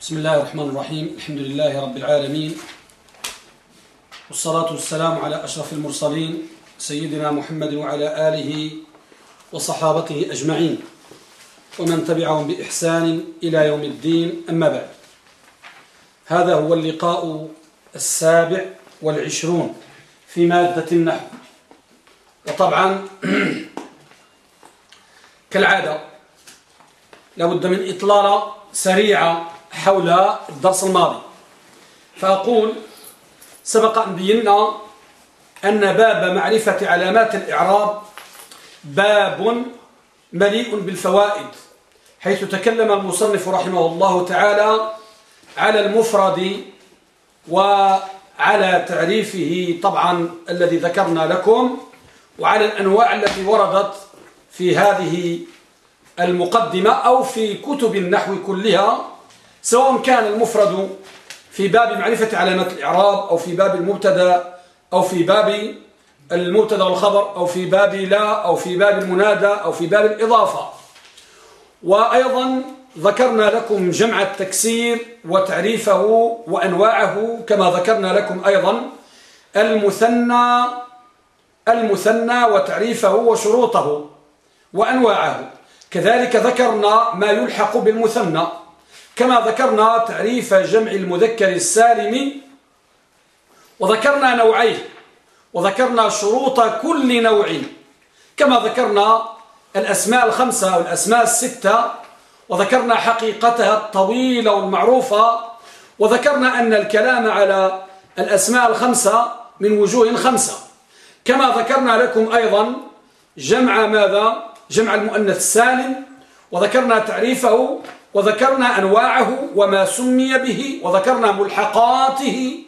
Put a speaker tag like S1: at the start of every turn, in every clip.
S1: بسم الله الرحمن الرحيم. الحمد لله رب العالمين. والصلاة والسلام على أشرف المرسلين سيدنا محمد وعلى آله وصحابته أجمعين. ومن تبعهم بإحسان إلى يوم الدين أما بعد. هذا هو اللقاء السابع والعشرون في مادة النحو. وطبعا كالعادة لابد من إطلالة سريعة حول الدرس الماضي. فأقول سبق أن بينا أن باب معرفة علامات الإعراب باب مليء بالفوائد حيث تكلم المصنف رحمه الله تعالى على المفرد وعلى تعريفه طبعا الذي ذكرنا لكم وعلى الأنواع التي وردت في هذه المقدمة أو في كتب النحو كلها. سواء كان المفرد في باب معرفة علامات الإعراب أو في باب المبتدأ أو في باب المبتدأ والخبر أو في باب لا أو في باب المنادى أو في باب الإضافة. وأيضا ذكرنا لكم جمع التكسير وتعريفه وأنواعه كما ذكرنا لكم أيضا المثنى المثنى وتعريفه وشروطه وأنواعه. كذلك ذكرنا ما يلحق بالمثنى. كما ذكرنا تعريف جمع المذكر السالم وذكرنا نوعين وذكرنا شروط كل نوع كما ذكرنا الأسماء الخمسة والأسماء الستة وذكرنا حقيقتها الطويلة والمعروفة وذكرنا أن الكلام على الأسماء الخمسة من وجوه خمسة كما ذكرنا لكم أيضا جمع ماذا؟ جمع المؤنث السالم وذكرنا تعريفه وذكرنا أنواعه وما سمي به وذكرنا ملحقاته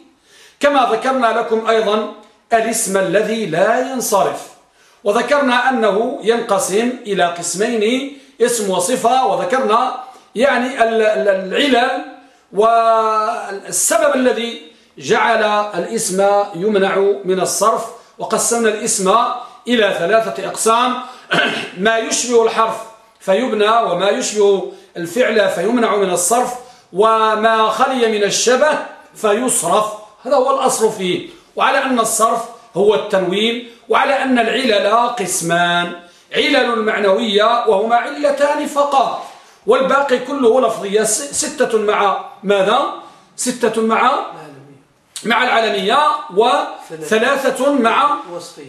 S1: كما ذكرنا لكم أيضا الاسم الذي لا ينصرف وذكرنا أنه ينقسم إلى قسمين اسم وصفة وذكرنا يعني العلل والسبب الذي جعل الاسم يمنع من الصرف وقسمنا الاسم إلى ثلاثة أقسام ما يشبه الحرف فيبنى وما يشبه الفعل فيمنع من الصرف وما خلي من الشبه فيصرف. هذا هو الأصل فيه. وعلى أن الصرف هو التنوين وعلى أن العلل قسمان. علل معنوية وهما علتان فقط. والباقي كله لفظية ستة مع ماذا؟ ستة مع مع العلمية وثلاثة مع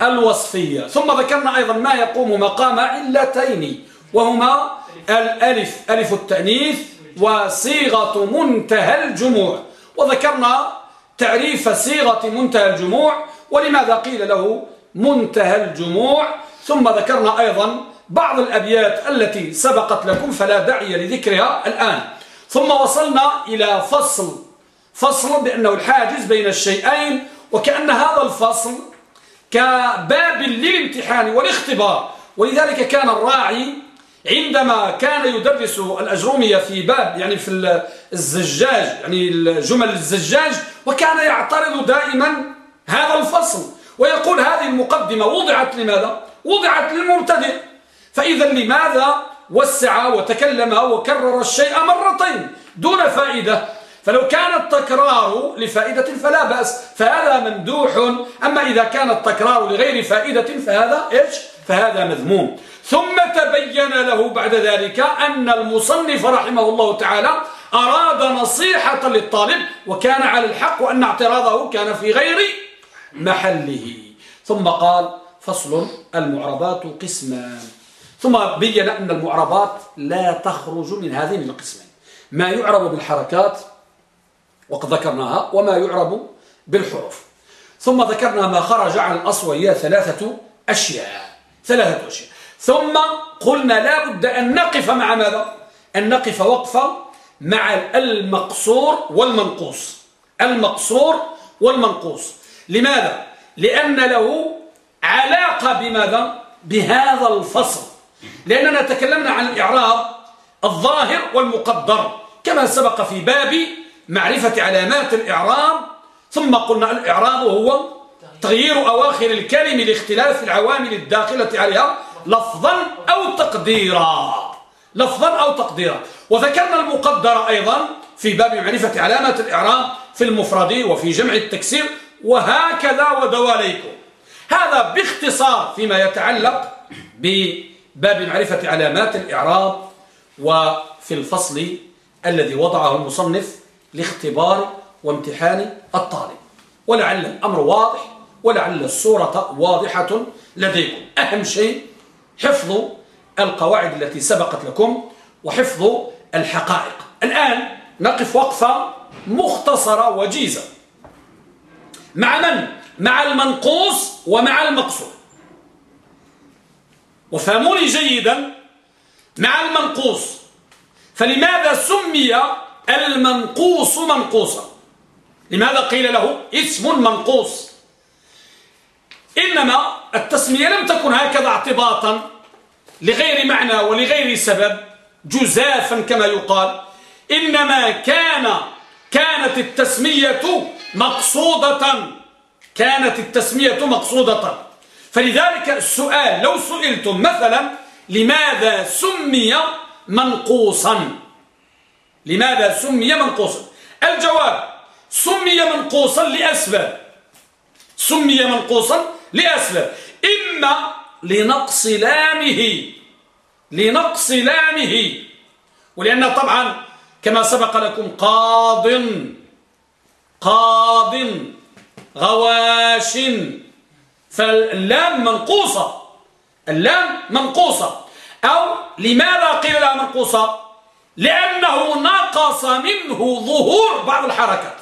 S1: الوصفية. ثم ذكرنا أيضا ما يقوم مقام علتين وهما الألف ألف التأنيث وصيغة منتهى الجموع. وذكرنا تعريف صيغة منتهى الجموع ولماذا قيل له منتهى الجموع؟ ثم ذكرنا أيضا بعض الأبيات التي سبقت لكم فلا داعي لذكرها الآن. ثم وصلنا إلى فصل فصل بأنه الحاجز بين الشيئين وكأن هذا الفصل كباب للامتحان والاختبار. ولذلك كان الراعي عندما كان يدرس الأجرومية في باب يعني في الزجاج يعني الجمل الزجاج وكان يعترض دائما هذا الفصل ويقول هذه المقدمة وضعت لماذا؟ وضعت للمبتدئ. فإذا لماذا وسع وتكلم وكرر الشيء مرتين دون فائدة؟ فلو كان التكرار لفائدة فلا بأس. فهذا ممدوح. أما إذا كان التكرار لغير فائدة فهذا إيش؟ فهذا مذموم. ثم تبين له بعد ذلك أن المصنف رحمه الله تعالى أراد نصيحة للطالب وكان على الحق وأن اعتراضه كان في غير محله. ثم قال فصل المعربات قسمان. ثم بين أن المعربات لا تخرج من هذين القسمين. ما يعرب بالحركات وقد ذكرناها وما يعرب بالحروف. ثم ذكرنا ما خرج عن الأصل وهي ثلاثة أشياء. ثلاثة أشياء. ثم قلنا لا بد أن نقف مع ماذا؟ أن نقف وقفة مع المقصور والمنقوص. المقصور والمنقوص. لماذا؟ لأن له علاقة بماذا؟ بهذا الفصل. لأننا تكلمنا عن الإعراب الظاهر والمقدر كما سبق في باب معرفة علامات الإعراب. ثم قلنا الإعراب هو تغيير أواخر الكلم لاختلاف العوامل الداخلة عليها. لفظا أو تقديرا. لفظا أو تقديرا. وذكرنا المقدر أيضا في باب معرفة علامات الإعراب في المفرد وفي جمع التكسير. وهكذا ودواليكم. هذا باختصار فيما يتعلق بباب معرفة علامات الإعراب وفي الفصل الذي وضعه المصنف لاختبار وامتحان الطالب. ولعل الأمر واضح ولعل الصورة واضحة لديكم. أهم شيء حفظ القواعد التي سبقت لكم وحفظ الحقائق. الآن نقف وقفة مختصرة وجيزة. مع من؟ مع المنقوص ومع المقصود. وفهموني جيدا. مع المنقوص. فلماذا سمي المنقوص منقوصا؟ لماذا قيل له اسم منقوص؟ إنما التسمية لم تكن هكذا اعتباطا. لغير معنى ولغير سبب جزافا كما يقال إنما كان كانت التسمية مقصودة كانت التسمية مقصودة. فلذلك السؤال لو سئلتم مثلا لماذا سمي منقوصا؟ لماذا سمي منقوصا؟ الجواب سمي منقوصا لأسباب. سمي منقوصا لأسباب. إما لنقص لامه. لنقص لامه. ولأن طبعا كما سبق لكم قاض قاض غواش. فاللام منقوصة. اللام منقوصة. أو لماذا قيل لها منقوصة؟ لأنه نقص منه ظهور بعض الحركات.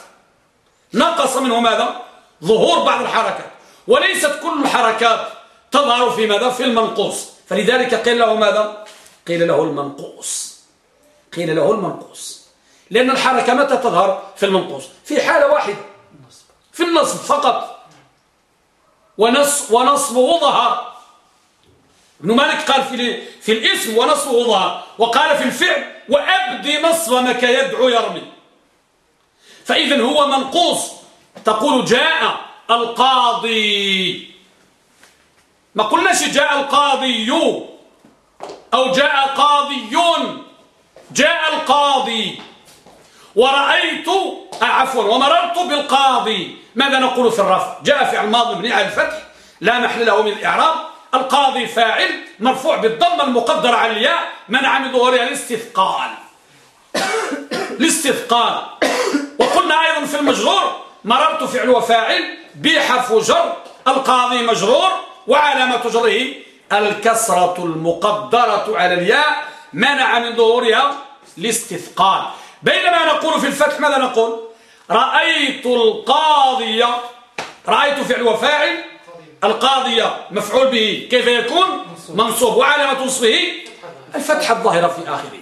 S1: نقص منه ماذا؟ ظهور بعض الحركات. وليست كل الحركات تظهر في ماذا؟ في المنقوص. فلذلك قيل له ماذا؟ قيل له المنقوص. قيل له المنقوص. لأن الحركة متى تظهر؟ في المنقوص. في حالة واحدة في النصب فقط. ونصب ونصبه ظهر. ابن مالك قال في في الاسم ونصبه ظهر. وقال في الفعل وأبدي نصب يدعو يرمي. فإذا هو منقوص. تقول جاء القاضي. ما قلناش جاء القاضي أو جاء قاضي جاء القاضي. ورأيت آه، عفوا ومررت بالقاضي. ماذا نقول في الرفع جاء فعل ماضي مبني على الفتح لا محل له من الإعراب. القاضي فاعل مرفوع بالضمه المقدره على الياء منع من ظهورها الاستثقال. الاستثقال. وقلنا أيضا في المجرور مررت فعل وفاعل بحرف جر القاضي مجرور. وعلامة جره الكسرة المقدرة على الياء منع من ظهورها الاستثقال. بينما نقول في الفتح ماذا نقول؟ رأيت القاضية رأيت فعل وفاعل؟ القاضية مفعول به كيف يكون؟ منصوب. وعلامة نصبه الفتحة الظاهرة في آخره.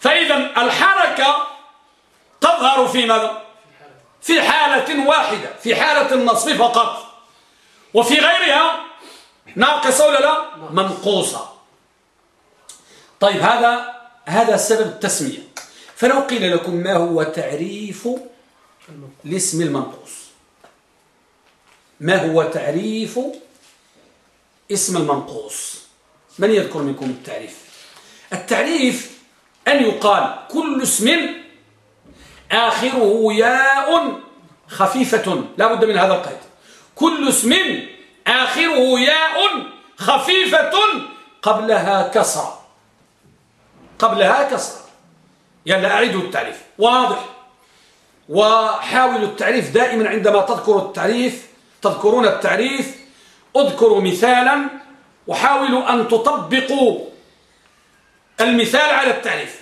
S1: فإذا الحركة تظهر في ماذا؟ في حالة واحدة في حالة النصب فقط. وفي غيرها ناقصة ولا لا؟ منقوصة. طيب هذا هذا سبب التسمية. فلو قيل لكم ما هو تعريف الاسم المنقوص؟ ما هو تعريف اسم المنقوص؟ من يذكر منكم التعريف؟ التعريف أن يقال كل اسم آخره ياء خفيفة لا بد من هذا القيد. كل اسم آخره ياء خفيفة قبلها كسر قبلها كسر يلا أعيدوا التعريف. واضح. وحاولوا التعريف دائما عندما تذكروا التعريف تذكرون التعريف. اذكروا مثالا وحاولوا أن تطبقوا المثال على التعريف.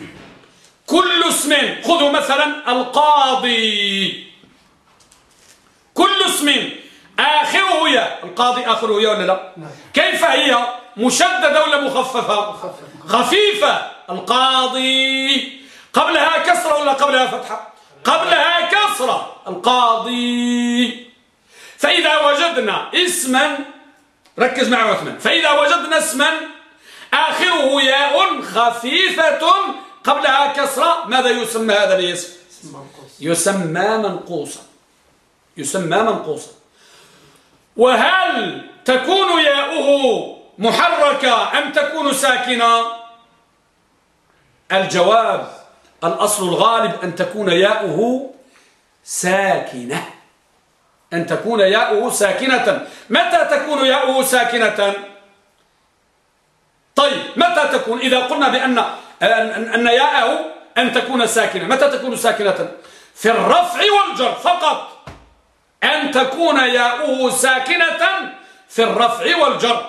S1: كل اسم خذوا مثلا القاضي. كل اسم آخره يا القاضي آخره يا ولا لا؟ نعم. كيف هي مشددة ولا مخففة؟ خفيفة. القاضي. قبلها كسرة ولا قبلها فتحة؟ قبلها كسرة. القاضي. فإذا وجدنا اسما ركز معي عثمان. فإذا وجدنا اسما آخره ياء خفيفة قبلها كسرة. ماذا يسمى هذا الاسم؟ يسمى منقوصا. يسمى منقوصا. وهل تكون ياؤه محركة أم تكون ساكنة؟ الجواب الأصل الغالب أن تكون ياؤه ساكنة. أن تكون ياؤه ساكنة. متى تكون ياؤه ساكنة؟ طيب متى تكون؟ إذا قلنا بأن أن ياءه أن تكون ساكنة. متى تكون ساكنة؟ في الرفع والجر فقط. أن تكون ياؤه ساكنة في الرفع والجر.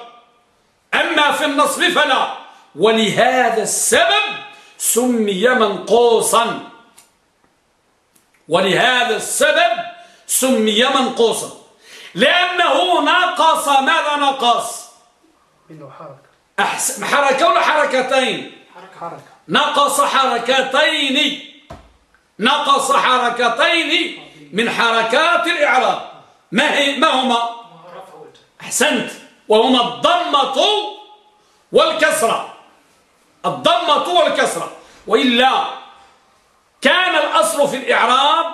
S1: أما في النصب فلا. ولهذا السبب سمي منقوصا. ولهذا السبب سمي منقوصا. لأنه نقص ماذا نقص أحسن. حركة ولا حركتين؟ حركة. نقص حركتين. نقص حركتين. من حركات الإعراب. ما, هي ما هما؟ أحسنت. وهما الضمة والكسرة. الضمة والكسرة. وإلا كان الأصل في الإعراب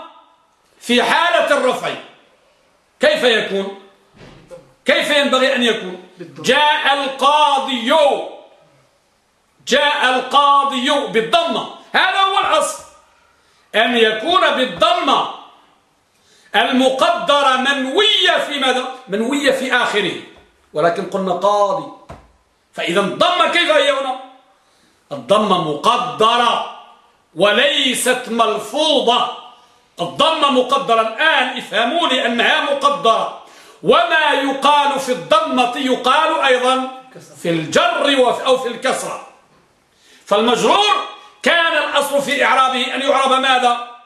S1: في حالة الرفع. كيف يكون؟ كيف ينبغي أن يكون؟ جاء القاضي. جاء القاضي بالضمة. هذا هو الأصل. أن يكون بالضمة المقدرة منوية في ماذا؟ منوية في آخره. ولكن قلنا قاضي. فإذا الضمة كيف هي هنا الضمة مقدرة وليست ملفوظة. الضمة مقدرة الآن افهموني أنها مقدرة. وما يقال في الضمة يقال أيضا في الجر أو في الكسرة. فالمجرور كان الأصل في إعرابه أن يعرب ماذا؟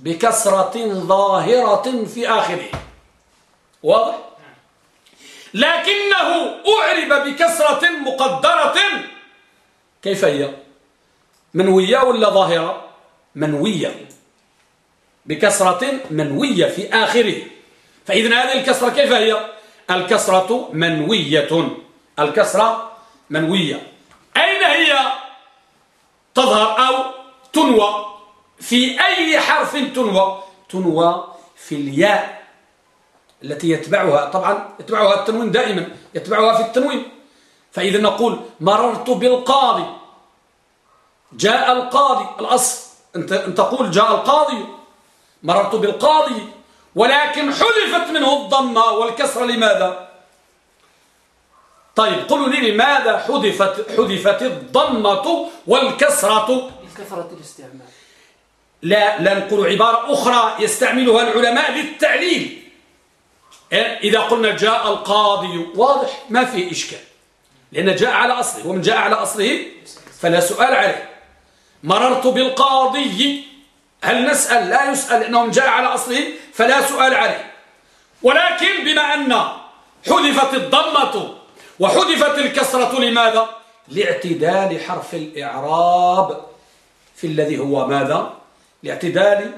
S1: بكسرة ظاهرة في آخره. واضح؟ لكنه أعرب بكسرة مقدرة. كيف هي؟ منوية ولا ظاهرة؟ منوية بكسرة منوية في آخره. فإذن هذه الكسرة كيف هي؟ الكسرة منوية. الكسرة منوية. أين هي؟ تظهر أو تنوى. في أي حرف تنوى. تنوى في الياء التي يتبعها. طبعا يتبعها التنوين دائما يتبعها في التنوين. فإذا نقول مررت بالقاضي جاء القاضي. الأصل أنت تقول جاء القاضي. مررت بالقاضي. ولكن حذفت منه الضمة والكسرة لماذا؟ طيب قلوا لي لماذا حذفت حذفت الضمة والكسرة؟
S2: لكثرة الاستعمال.
S1: لا لا نقول عبارة أخرى يستعملها العلماء للتعليل. إيه؟ إذا قلنا جاء القاضي واضح ما فيه إشكال. لأن جاء على أصله ومن جاء على أصله فلا سؤال عليه. مررت بالقاضي هل نسأل؟ لا يسأل لأنه جاء على أصله فلا سؤال عليه. ولكن بما أن حذفت الضمة وحذفت الكسرة لماذا؟ لاعتدال حرف الإعراب في الذي هو ماذا؟ لاعتدال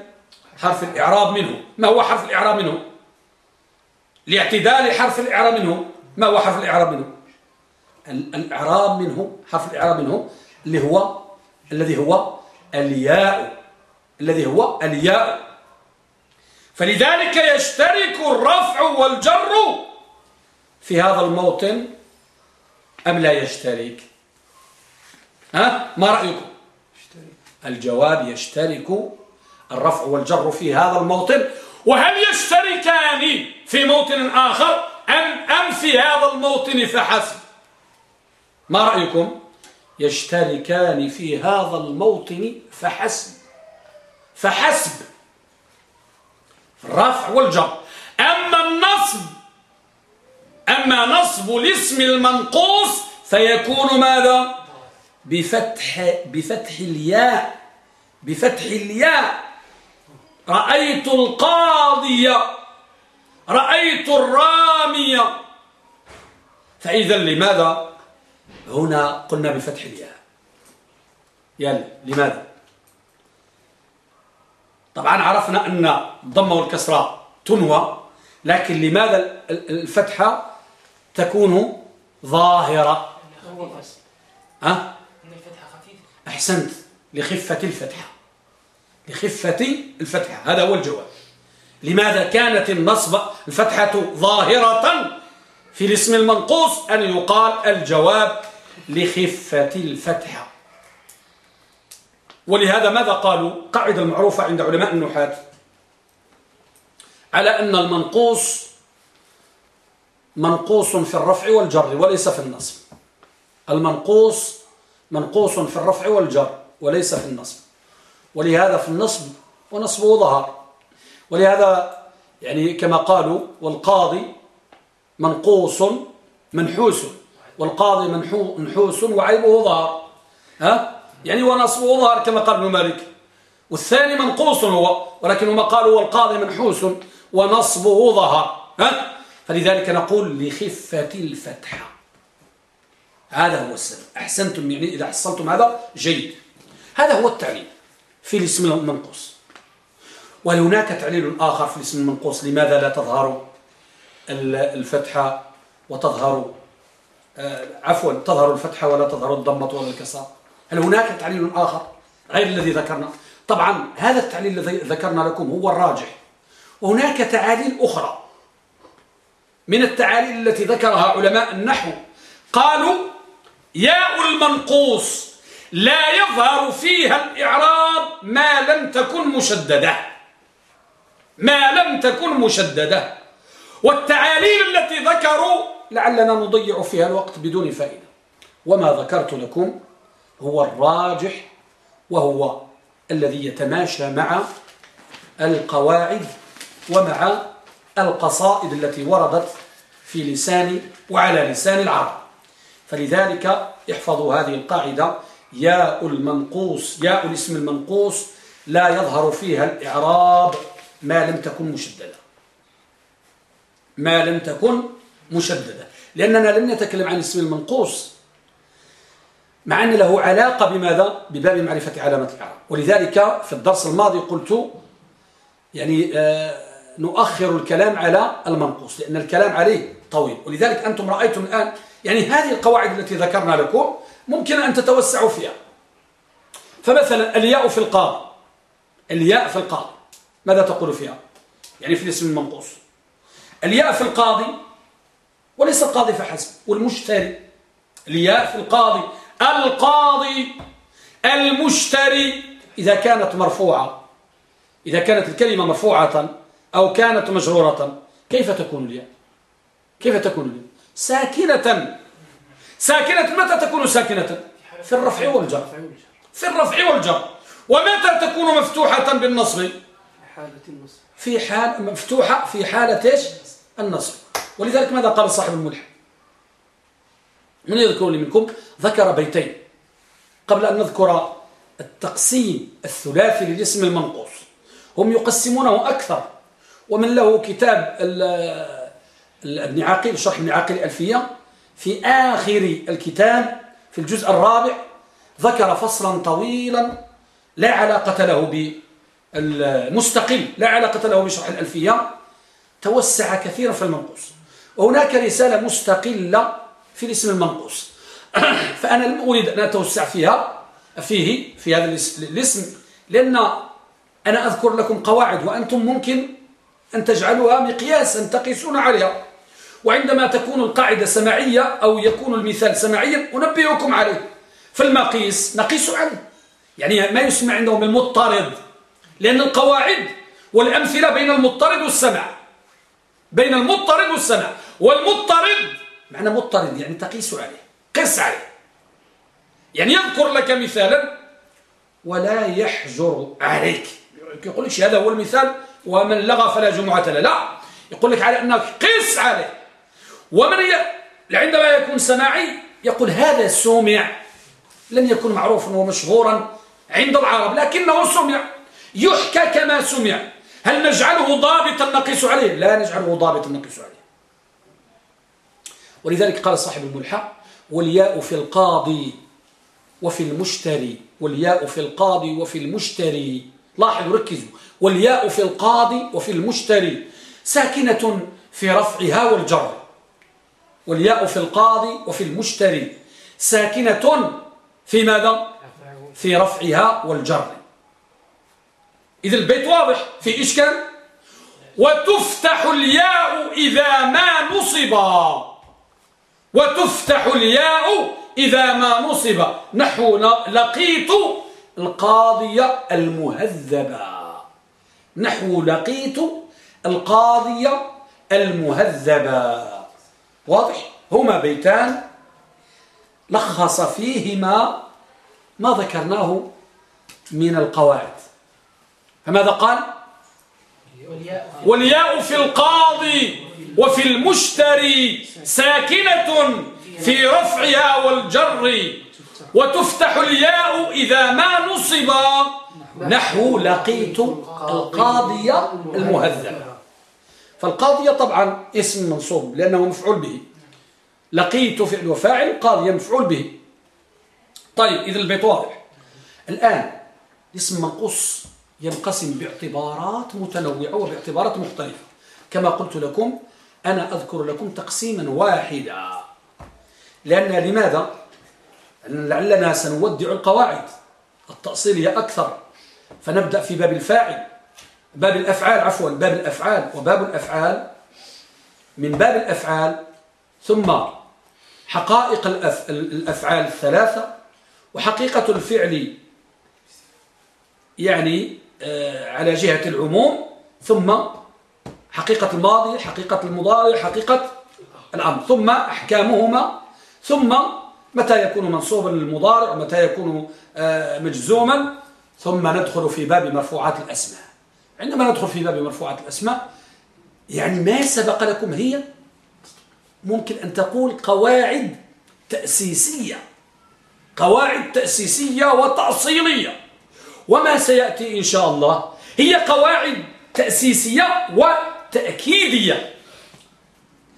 S1: حرف الإعراب منه. ما هو حرف الإعراب منه؟ لاعتدال حرف الإعراب منه. ما هو حرف الإعراب منه؟ الإعراب منه حرف الإعراب منه اللي هو الذي هو الياء. الذي هو الياء. فلذلك يشترك الرفع والجر في هذا الموطن أم لا يشترك؟ ها؟ ما رأيكم؟ الجواب يشترك الرفع والجر في هذا الموطن. وهل يشتركان في موطن آخر؟ أم, أم في هذا الموطن فحسب. ما رأيكم؟ يشتركان في هذا الموطن فحسب. فحسب. الرفع والجر. أما النصب أما نصب الاسم المنقوص فيكون ماذا؟ بفتح بفتح الياء بفتح الياء. رأيت القاضية رأيت الرامية فإذا لماذا؟ هنا قلنا بفتح الياء. يلا لماذا؟ طبعا عرفنا أن الضمة والكسرة تنوى لكن لماذا الفتحة تكون ظاهرة؟
S2: أه؟
S1: أحسنت لخفة الفتحة. لخفة الفتحة. هذا هو الجواب. لماذا كانت النصب الفتحة ظاهرة في الاسم المنقوص أن يقال الجواب لخفة الفتحة؟ ولهذا ماذا قالوا؟ قاعدة المعروفة عند علماء النحاة على أن المنقوص منقوص في الرفع والجر وليس في النصب. المنقوص منقوص في الرفع والجر وليس في النصب. ولهذا في النصب ونصبه ظهر. ولهذا يعني كما قالوا والقاضي منقوص منحوس. والقاضي منحوس وعيبه ظهر. ها؟ يعني ونصبه ظهر كما قال ابن مالك. والثاني منقوص هو ولكن هم قالوا والقاضي منحوس ونصبه ظهر. ها؟ فلذلك نقول لخفة الفتحة. هذا هو السبب أحسنتم يعني إذا حصلتم هذا جيد. هذا هو التعليل في الاسم المنقوص. وهناك تعليل آخر في الاسم المنقوص؟ لماذا لا تظهر الفتحة وتظهر آه، عفوا تظهر الفتحة ولا تظهر الضمة ولا الكسر هل هناك تعليل آخر غير الذي ذكرنا؟ طبعا هذا التعليل الذي ذكرنا لكم هو الراجح. وهناك تعاليل أخرى من التعاليل التي ذكرها علماء النحو. قالوا ياء المنقوص لا يظهر فيها الإعراب ما لم تكن مشددة. ما لم تكن مشددة. والتعاليل التي ذكروا لعلنا نضيع فيها الوقت بدون فائدة. وما ذكرت لكم هو الراجح وهو الذي يتماشى مع القواعد ومع القصائد التي وردت في لسان وعلى لسان العرب. فلذلك احفظوا هذه القاعدة. ياء المنقوص ياء الاسم المنقوص لا يظهر فيها الإعراب ما لم تكن مشددة. ما لم تكن مشددة. لأننا لم نتكلم عن الاسم المنقوص مع أن له علاقة بماذا؟ بباب معرفة علامة الإعراب. ولذلك في الدرس الماضي قلت يعني آه نؤخر الكلام على المنقوص لأن الكلام عليه طويل. ولذلك أنتم رأيتم الآن يعني هذه القواعد التي ذكرنا لكم ممكن أن تتوسعوا فيها. فمثلا الياء في القاضي الياء في القاضي ماذا تقول فيها؟ يعني في الاسم المنقوص. الياء في القاضي وليس القاضي فحسب والمشتري. الياء في القاضي. القاضي المشتري. إذا كانت مرفوعة إذا كانت الكلمة مرفوعة أو كانت مجرورة كيف تكون الياء؟ كيف تكون الياء؟ ساكنة. ساكنة متى تكون ساكنة؟ في الرفع والجر. في الرفع والجر. ومتى تكون مفتوحة بالنصب؟ في حال مفتوحة في حالة إيش؟ النصب. ولذلك ماذا قال صاحب الملح؟ من يذكر لي منكم؟ ذكر بيتين. قبل أن نذكر التقسيم الثلاثي للاسم المنقوص. هم يقسمونه أكثر. ومن له كتاب ابن عاقل شرح ابن عاقل الألفية. في آخر الكتاب في الجزء الرابع ذكر فصلا طويلا لا علاقة له بالمستقل لا علاقة له بشرح الألفية. توسع كثيرا في المنقوص. وهناك رسالة مستقلة في الاسم المنقوص. فأنا لم أريد أن أتوسع فيها فيه في هذا الاسم لأن أنا أذكر لكم قواعد وأنتم ممكن أن تجعلوها مقياسا تقيسون عليها. وعندما تكون القاعدة سماعية أو يكون المثال سماعيا أنبهكم عليه. فالمقيس نقيس عليه. يعني ما يسمى عندهم المضطرد لأن القواعد والأمثلة بين المضطرد والسمع. بين المضطرد والسمع. والمضطرد معنى مضطرد يعني تقيس عليه قس عليه. يعني يذكر لك مثالا ولا يحجر عليك. يقول لك هذا هو المثال ومن لغى فلا جمعة له. لا. يقول لك على أنك قس عليه. ومن عندما يكون سماعي يقول هذا سمع. لن يكون معروفا ومشهورا عند العرب لكنه سمع. يحكى كما سمع. هل نجعله ضابطا نقيس عليه؟ لا نجعله ضابطا نقيس عليه. ولذلك قال صاحب الملحة والياء في القاضي وفي المشتري. والياء في القاضي وفي المشتري. لاحظوا ركزوا. والياء في القاضي وفي المشتري. ساكنة في رفعها والجر. والياء في القاضي وفي المشتري. ساكنة في ماذا؟ في رفعها والجر. إذا البيت واضح. في إشكال وتفتح الياء إذا ما نصب. وتفتح الياء إذا ما نصب. نحو لقيت القاضية المهذبة نحو لقيت القاضية المهذبة واضح؟ هما بيتان لخص فيهما ما ذكرناه من القواعد. فماذا قال؟ والياء في القاضي وفي المشتري ساكنة في رفعها والجر. وتفتح الياء إذا ما نصب. نحو لقيت القاضية المهذبة فالقاضية طبعا اسم منصوب لأنه مفعول به. لقيت فعل وفاعل قاضية مفعول به. طيب إذا البيت واضح. الآن اسم منقوص ينقسم باعتبارات متنوعة وباعتبارات مختلفة. كما قلت لكم أنا أذكر لكم تقسيما واحدا. لأن لماذا؟ لعلنا سنودع القواعد. التأصيلية أكثر. فنبدأ في باب الفاعل. باب الأفعال عفوا باب الأفعال وباب الأفعال من باب الأفعال ثم حقائق الأفعال الثلاثة وحقيقة الفعل يعني آه، على جهة العموم ثم حقيقة الماضي حقيقة المضارع حقيقة الأمر ثم أحكامهما ثم متى يكون منصوبا للمضارع ومتى يكون آه، مجزوما ثم ندخل في باب مرفوعات الأسماء. عندما ندخل في باب مرفوعات الأسماء يعني ما سبق لكم؟ هي ممكن أن تقول قواعد تأسيسية. قواعد تأسيسية وتأصيلية. وما سيأتي إن شاء الله هي قواعد تأسيسية وتأكيدية.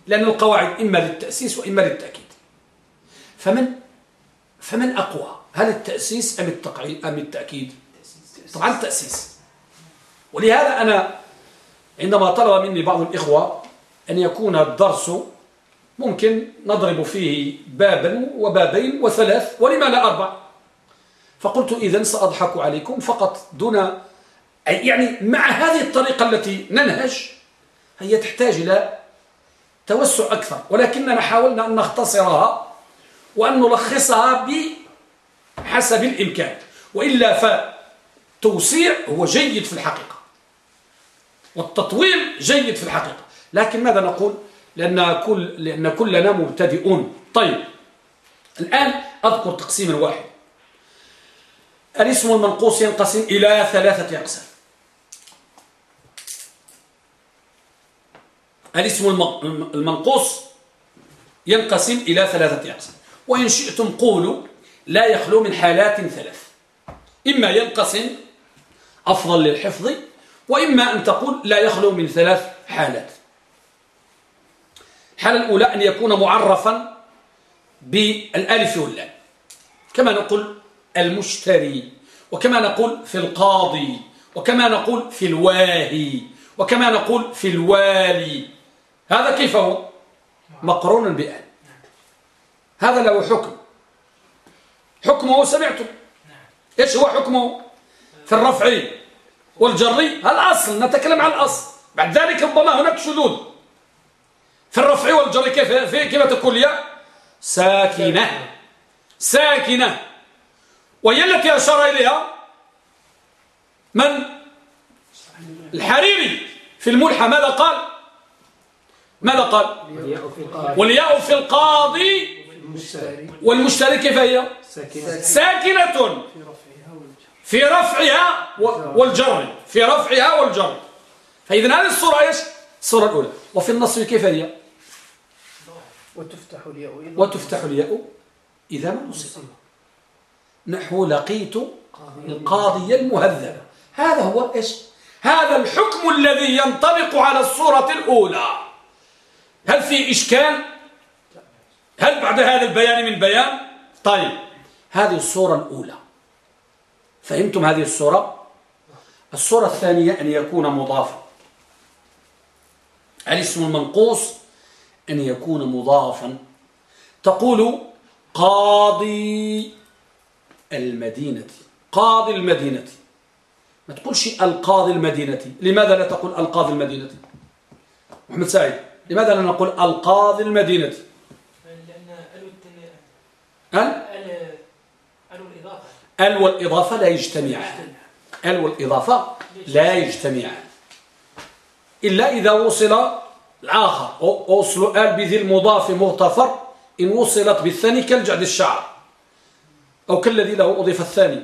S1: لأن القواعد إما للتأسيس وإما للتأكيد. فمن فمن أقوى؟ هل التأسيس أم التقعيد أم التأكيد؟ طبعا التأسيس. ولهذا أنا عندما طلب مني بعض الإخوة أن يكون الدرس ممكن نضرب فيه بابا وبابين وثلاث ولما لا أربع. فقلت إذا سأضحك عليكم فقط دون يعني مع هذه الطريقة التي ننهج هي تحتاج إلى توسع أكثر. ولكننا حاولنا أن نختصرها وأن نلخصها بحسب الإمكان. وإلا فتوسيع هو جيد في الحقيقة. والتطويل جيد في الحقيقة. لكن ماذا نقول؟ لأن, كل لأن كلنا مبتدئون. طيب الآن أذكر تقسيما واحد. الاسم المنقوص ينقسم إلى ثلاثة أقسام. الاسم المنقوص ينقسم إلى ثلاثة أقسام. وإن شئتم قولوا لا يخلو من حالات ثلاث. إما ينقسم أفضل للحفظ وإما أن تقول لا يخلو من ثلاث حالات. الحالة الأولى أن يكون معرفا بالألف واللام. كما نقول المشتري وكما نقول في القاضي وكما نقول في الواهي وكما نقول في الوالي. هذا كيف هو؟ مقرون بأن هذا له حكم. حكمه سمعتم. إيش هو حكمه؟ في الرفع والجر الأصل نتكلم عن الأصل. بعد ذلك ربما هناك شذوذ. في الرفع والجر كيف كيف تقول يا؟ ساكنة. ساكنة. وهي التي أشار إليها من؟ الحريري في الملحة. ماذا قال؟ ماذا قال؟ والياء في القاضي والمشتري. كيف هي؟ ساكنة. في رفعها والجر. في رفعها والجر. فإذا هذه الصورة إيش؟ الصورة الأولى. وفي النص كيف هي؟
S2: وتفتح الياء
S1: وتفتح الياء إذا ما نصب نحو لقيت القاضي المهذبة هذا هو إيش؟ هذا الحكم الذي ينطبق على الصورة الأولى. هل في إشكال؟ هل بعد هذا البيان من بيان؟ طيب هذه الصورة الأولى. فهمتم هذه الصورة؟ الصورة الثانية أن يكون مضافا الاسم المنقوص؟ أن يكون مضافا. تقول قاضي المدينة. قاضي المدينة. ما تقولش القاضي المدينة. لماذا لا تقول القاضي المدينة؟ محمد سعيد لماذا لا نقول القاضي المدينة؟
S2: لأن ألو
S1: أل؟ ال والإضافة لا يجتمعان. ال والإضافة لا يجتمعان. إلا إذا وصل الآخر. وصل ال بذي المضاف مغتفر إن وصلت بالثاني كالجعد الشعر. أو كالذي له أضيف الثاني.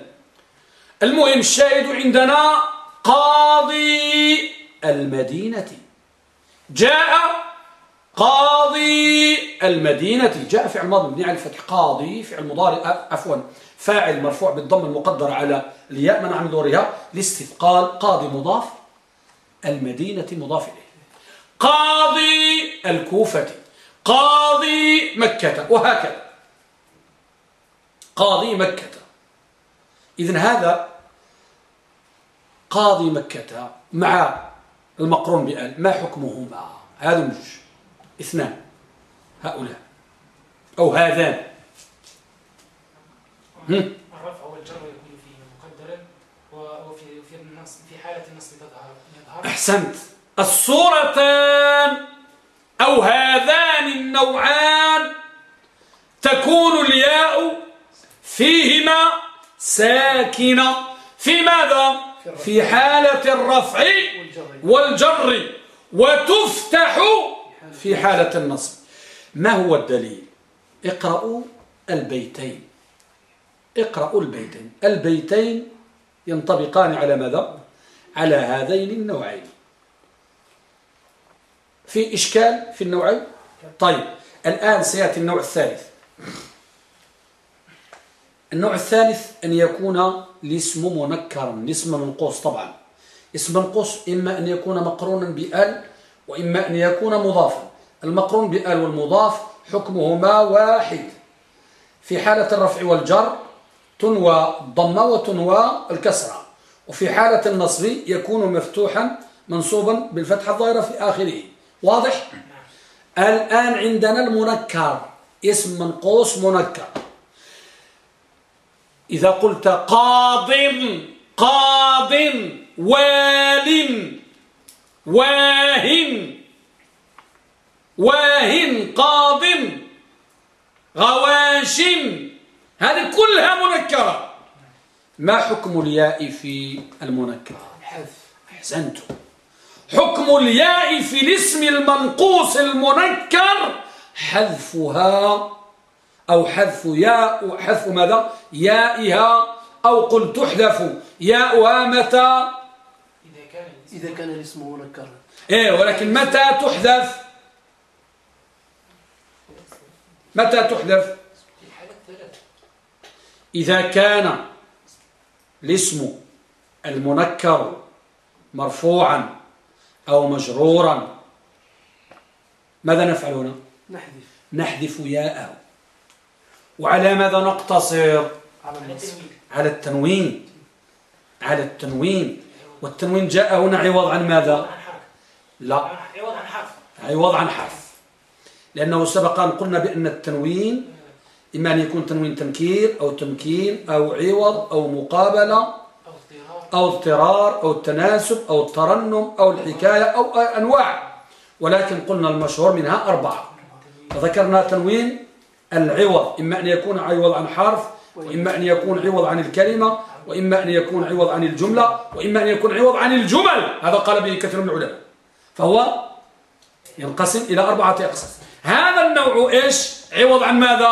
S1: المهم الشاهد عندنا قاضي المدينة. جاء قاضي المدينة. جاء فعل ماضي. مبني على الفتح. قاضي فعل مضارع. عفوا. فاعل مرفوع بالضم المقدر على الياء من دورها لاستثقال قاضي مضاف المدينة مضاف إليه. قاضي الكوفة قاضي مكة وهكذا. قاضي مكة. إذن هذا قاضي مكة مع المقرون بأل ما حكمهما؟ هذا مش اثنان. هؤلاء. أو هذان.
S3: الرفع والجر يكون فيه مقدرا وفي في النصب في حالة النصب يظهر
S1: أحسنت. الصورتان أو هذان النوعان تكون الياء فيهما ساكنة. في ماذا؟ في حالة الرفع والجر. وتفتح في حالة النصب. ما هو الدليل؟ اقرأوا البيتين. اقرأوا البيتين. البيتين ينطبقان على ماذا؟ على هذين النوعين. في إشكال في النوعين؟ طيب الآن سيأتي النوع الثالث. النوع الثالث أن يكون الاسم منكرا الاسم منقوص طبعا. اسم منقوص إما أن يكون مقرونا بأل وإما أن يكون مضافا. المقرون بأل والمضاف حكمهما واحد. في حالة الرفع والجر تنوى الضمة وتنوى الكسرة. وفي حالة النصب يكون مفتوحا منصوبا بالفتحة الظاهرة في آخره. واضح؟ الآن عندنا المنكر. اسم منقوص منكر. إذا قلت قاض قاض وال واهن واهن قاض غواش هذه كلها منكرة. ما حكم الياء في المنكرة أحسنتم. حكم الياء في الاسم المنقوص المنكر حذفها أو حذف ياء حذف ماذا؟ يائها أو قل تحذف. ياؤها متى؟
S2: إذا كان إذا كان الاسم منكرا.
S1: إيه ولكن متى تحذف؟ متى تحذف؟ إذا كان الاسم المنكر مرفوعا أو مجرورا ماذا نفعل هنا؟
S2: نحذف.
S1: نحذف ياءه. وعلى ماذا نقتصر؟
S2: على
S1: على التنوين. على التنوين. والتنوين جاء هنا عوض عن ماذا؟ لا.
S3: عوض عن حرف.
S1: عوض عن حرف. لأنه سبق أن قلنا بأن التنوين إما أن يكون تنوين تنكير أو تمكين أو عوض أو مقابلة
S3: أو اضطرار
S1: أو التناسب أو الترنم أو الحكاية أو أنواع. ولكن قلنا المشهور منها أربعة. فذكرنا تنوين العوض إما أن يكون عوض عن حرف وإما أن يكون عوض عن الكلمة وإما أن يكون عوض عن الجملة وإما أن يكون عوض عن الجمل. هذا قال به كثير من العلماء. فهو ينقسم إلى أربعة أقسام. هذا النوع إيش؟ عوض عن ماذا؟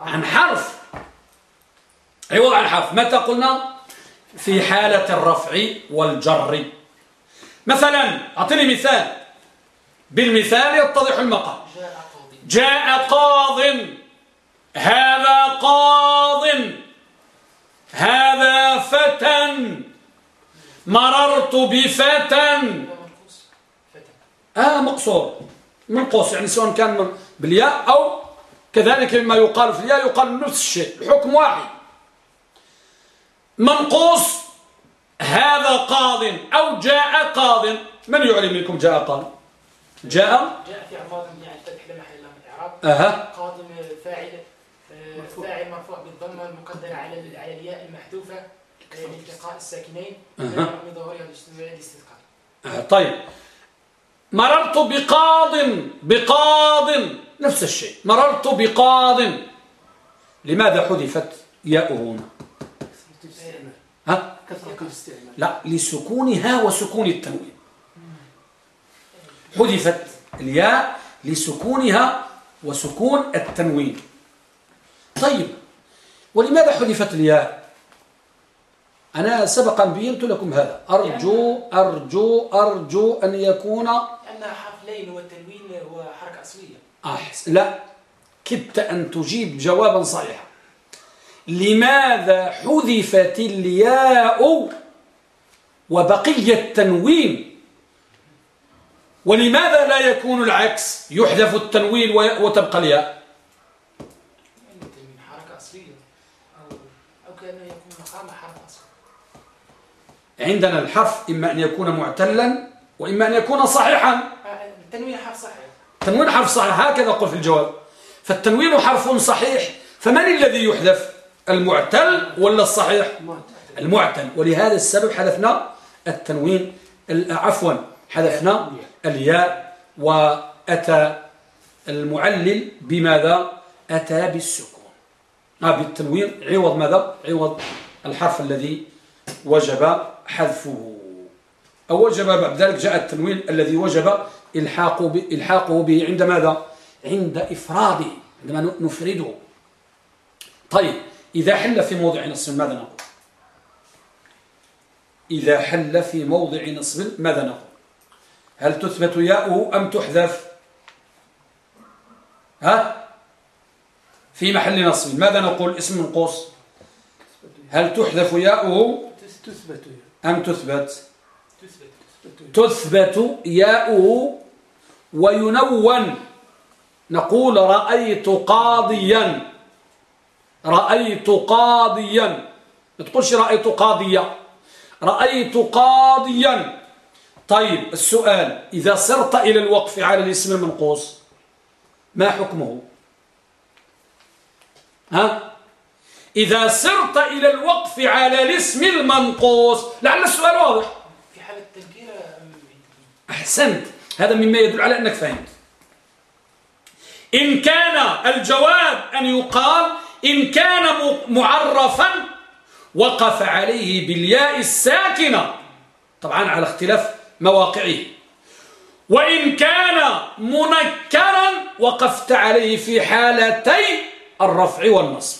S1: عن حرف. عوض عن حرف. متى قلنا؟ في حالة الرفع والجر. مثلا أعطيني مثال. بالمثال يتضح المقام.
S3: جاء
S1: قاض. هذا قاض. هذا فتى مررت بفتى آه مقصور. منقوص يعني سواء كان بالياء أو كذلك مما يقال في الياء يقال نفس الشيء الحكم واحد. منقوص هذا قاض أو جاء قاض. من يعلم منكم جاء قاض؟ جاء؟
S3: جاء في عمار بن الفتح لا محل له من الإعراب قاضم فاعل فاعل مرفوع بالضمة المقدره على على الياء المحذوفة آه، لالتقاء الساكنين. من ظهورها الاستثقال
S1: طيب. مررت بقاض بقاض. نفس الشيء. مررت بقاض. لماذا حذفت ياء هنا؟ ها؟ لا لسكونها وسكون التنوين. حذفت الياء لسكونها وسكون التنوين. طيب ولماذا حذفت الياء؟ أنا سبقا بينت لكم هذا. أرجو أرجو أرجو أن يكون
S3: لأنها حرف لين والتنوين هو حركة أصلية.
S1: أحسن لا كدت أن تجيب جوابا صحيحا. لماذا حذفت الياء وبقي التنوين؟ ولماذا لا يكون العكس؟ يحذف التنوين وتبقى الياء.
S3: التنوين حركة أصلية. أو أو كأنه يكون مقام حرف أصلي.
S1: عندنا الحرف إما أن يكون معتلا وإما أن يكون صحيحا.
S3: آه، التنوين حرف صحيح.
S1: تنوين حرف صحيح هكذا قل في الجواب. فالتنوين حرف صحيح فمن الذي يحذف؟ المعتل ولا الصحيح؟ المعتل. ولهذا السبب حذفنا التنوين عفوا حذفنا الياء. وأتى المعلل بماذا؟ أتى بالسكون. آه بالتنوين. عوض ماذا؟ عوض الحرف الذي وجب حذفه. أو وجب بعد ذلك جاء التنوين الذي وجب إلحاقه به عند ماذا؟ عند إفراده عندما نفرده. طيب إذا حل في موضع نصب ماذا نقول؟ إذا حل في موضع نصب ماذا نقول؟ هل تثبت ياؤه أم تحذف؟ ها؟ في محل نصب. ماذا نقول؟ اسم منقوص. هل تحذف ياؤه
S2: تثبت
S1: أم تثبت. تثبت ياؤه وينون. نقول رأيت قاضيا. رأيت قاضيا. ما تقولش رأيت قاضية. رأيت قاضيا. طيب السؤال إذا صرت إلى الوقف على الاسم المنقوص ما حكمه؟ ها؟ إذا صرت إلى الوقف على الاسم المنقوص لعل السؤال واضح.
S3: في حالة التنكير
S1: أحسنت. هذا مما يدل على أنك فهمت. إن كان الجواب أن يقال إن كان معرفا وقف عليه بالياء الساكنة طبعا على اختلاف مواقعه. وإن كان منكرا وقفت عليه في حالتي الرفع والنصب.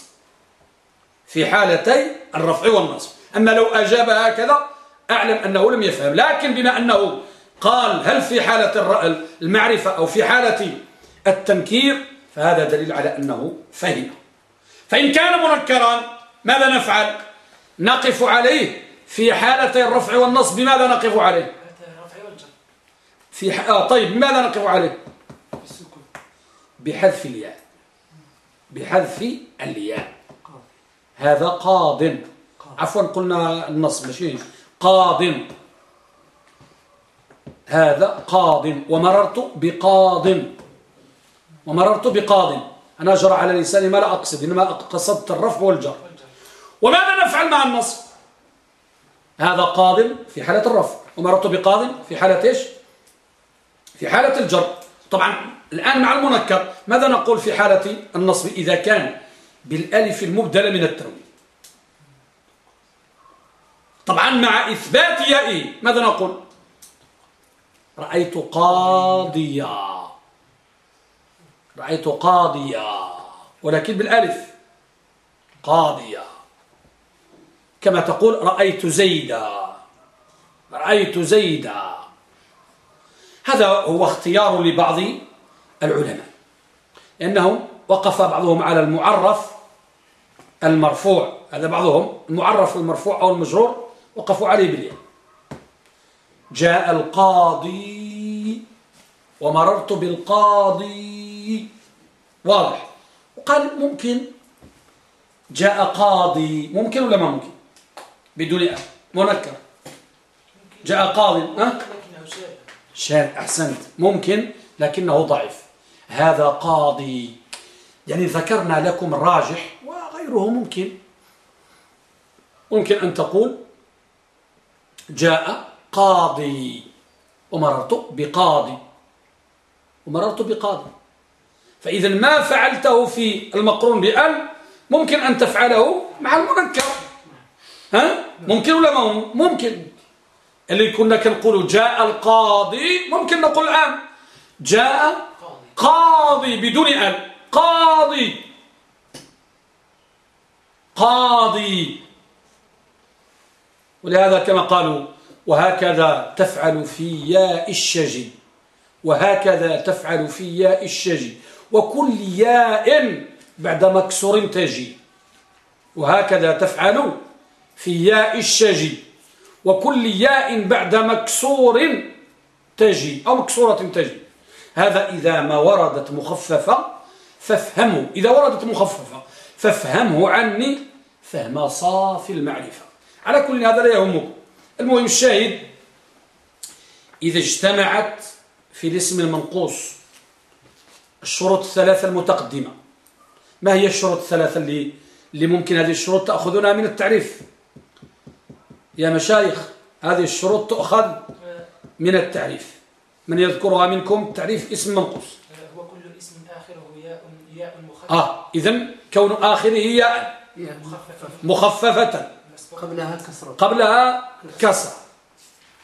S1: في حالتي الرفع والنصب. أما لو أجاب هكذا أعلم أنه لم يفهم. لكن بما أنه قال هل في حالة المعرفة أو في حالة التنكير؟ فهذا دليل على أنه فهم. فإن كان منكرا ماذا نفعل؟ نقف عليه. في حالة الرفع والنصب بماذا نقف عليه؟ في ح... آه طيب بماذا نقف عليه؟ بحذف الياء. بحذف الياء. هذا قاض. عفوا قلنا النصب ماشي؟ قاض. هذا قاض. ومررت بقاض. ومررت بقاض. أنا جرى على لساني ما لا أقصد إنما قصدت الرفع والجر. وماذا نفعل مع النصب هذا قاض في حالة الرفع. ومررت بقاض في حالة إيش؟ في حالة الجر. طبعا الآن مع المنكر ماذا نقول في حالة النصب؟ إذا كان بالألف المبدلة من التنوين طبعا مع إثبات يائه ماذا نقول؟ رأيت قاضيا. رأيت قاضيا. ولكن بالألف. قاضيا. كما تقول رأيت زيدا. رأيت زيدا. هذا هو اختيار لبعض العلماء. لأنهم وقف بعضهم على المعرف المرفوع. هذا بعضهم المعرف المرفوع أو المجرور وقفوا عليه بالياء جاء القاضي ومررت بالقاضي. واضح. وقال ممكن. جاء قاضي. ممكن ولا ما ممكن؟ بدون أ منكر. جاء قاضي. ها؟ شاذ أحسنت. ممكن. لكنه ضعيف. هذا قاضي. يعني ذكرنا لكم الراجح وغيره ممكن. ممكن أن تقول. جاء قاضي ومررت بقاضي. ومررت بقاضي. فإذا ما فعلته في المقرون بأل ممكن أن تفعله مع المنكر. ها؟ ممكن ولا ما ممكن. اللي كنا كنقولوا جاء القاضي ممكن نقول الآن. جاء قاضي بدون أل. قاضي. قاضي. ولهذا كما قالوا وهكذا تفعل في ياء الشجي وهكذا تفعل في ياء الشجي وكل ياء بعد مكسور تجي. وهكذا تفعل في ياء الشجي وكل ياء بعد مكسور تجي أو مكسورة تجي. هذا إذا ما وردت مخففة فافهمه. إذا وردت مخففة فافهمه عني. فهم صافي المعرفة. على كل هذا لا يهمك. المهم الشاهد إذا اجتمعت في الاسم المنقوص الشروط الثلاثة المتقدمة. ما هي الشروط الثلاثة اللي, اللي ممكن هذه الشروط تأخذونها من التعريف؟ يا مشايخ هذه الشروط تؤخذ من التعريف. من يذكرها منكم تعريف اسم منقوص.
S3: هو كل اسم آخره ياء ياء
S1: مخففة آه إذن كون آخره ياء مخففة.
S2: قبلها كسرة
S1: قبلها كسرة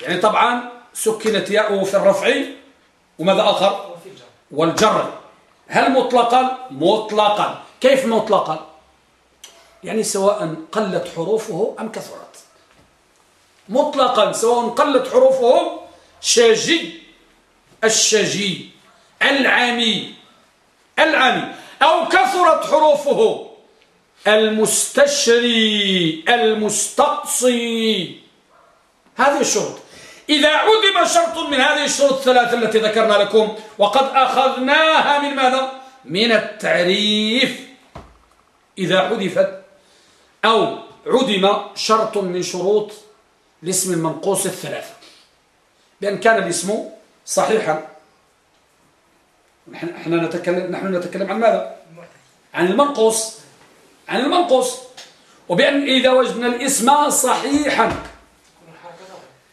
S1: يعني طبعا سكنت ياءه في الرفع وماذا آخر؟ والجر. هل مطلقا؟ مطلقا. كيف مطلقا؟ يعني سواء قلت حروفه أم كثرت. مطلقا سواء قلت حروفه شاجي الشجي العمي العمي أو كثرت حروفه. المستشري المستقصي. هذه الشروط. إذا عدم شرط من هذه الشروط الثلاثة التي ذكرنا لكم وقد أخذناها من ماذا؟ من التعريف. إذا حذفت أو عدم شرط من شروط الاسم المنقوص الثلاثة. بأن كان الاسم صحيحا. نحن نتكلم نحن نتكلم عن ماذا؟ عن المنقوص. عن المنقوص. وبأن إذا وجدنا الاسم صحيحا.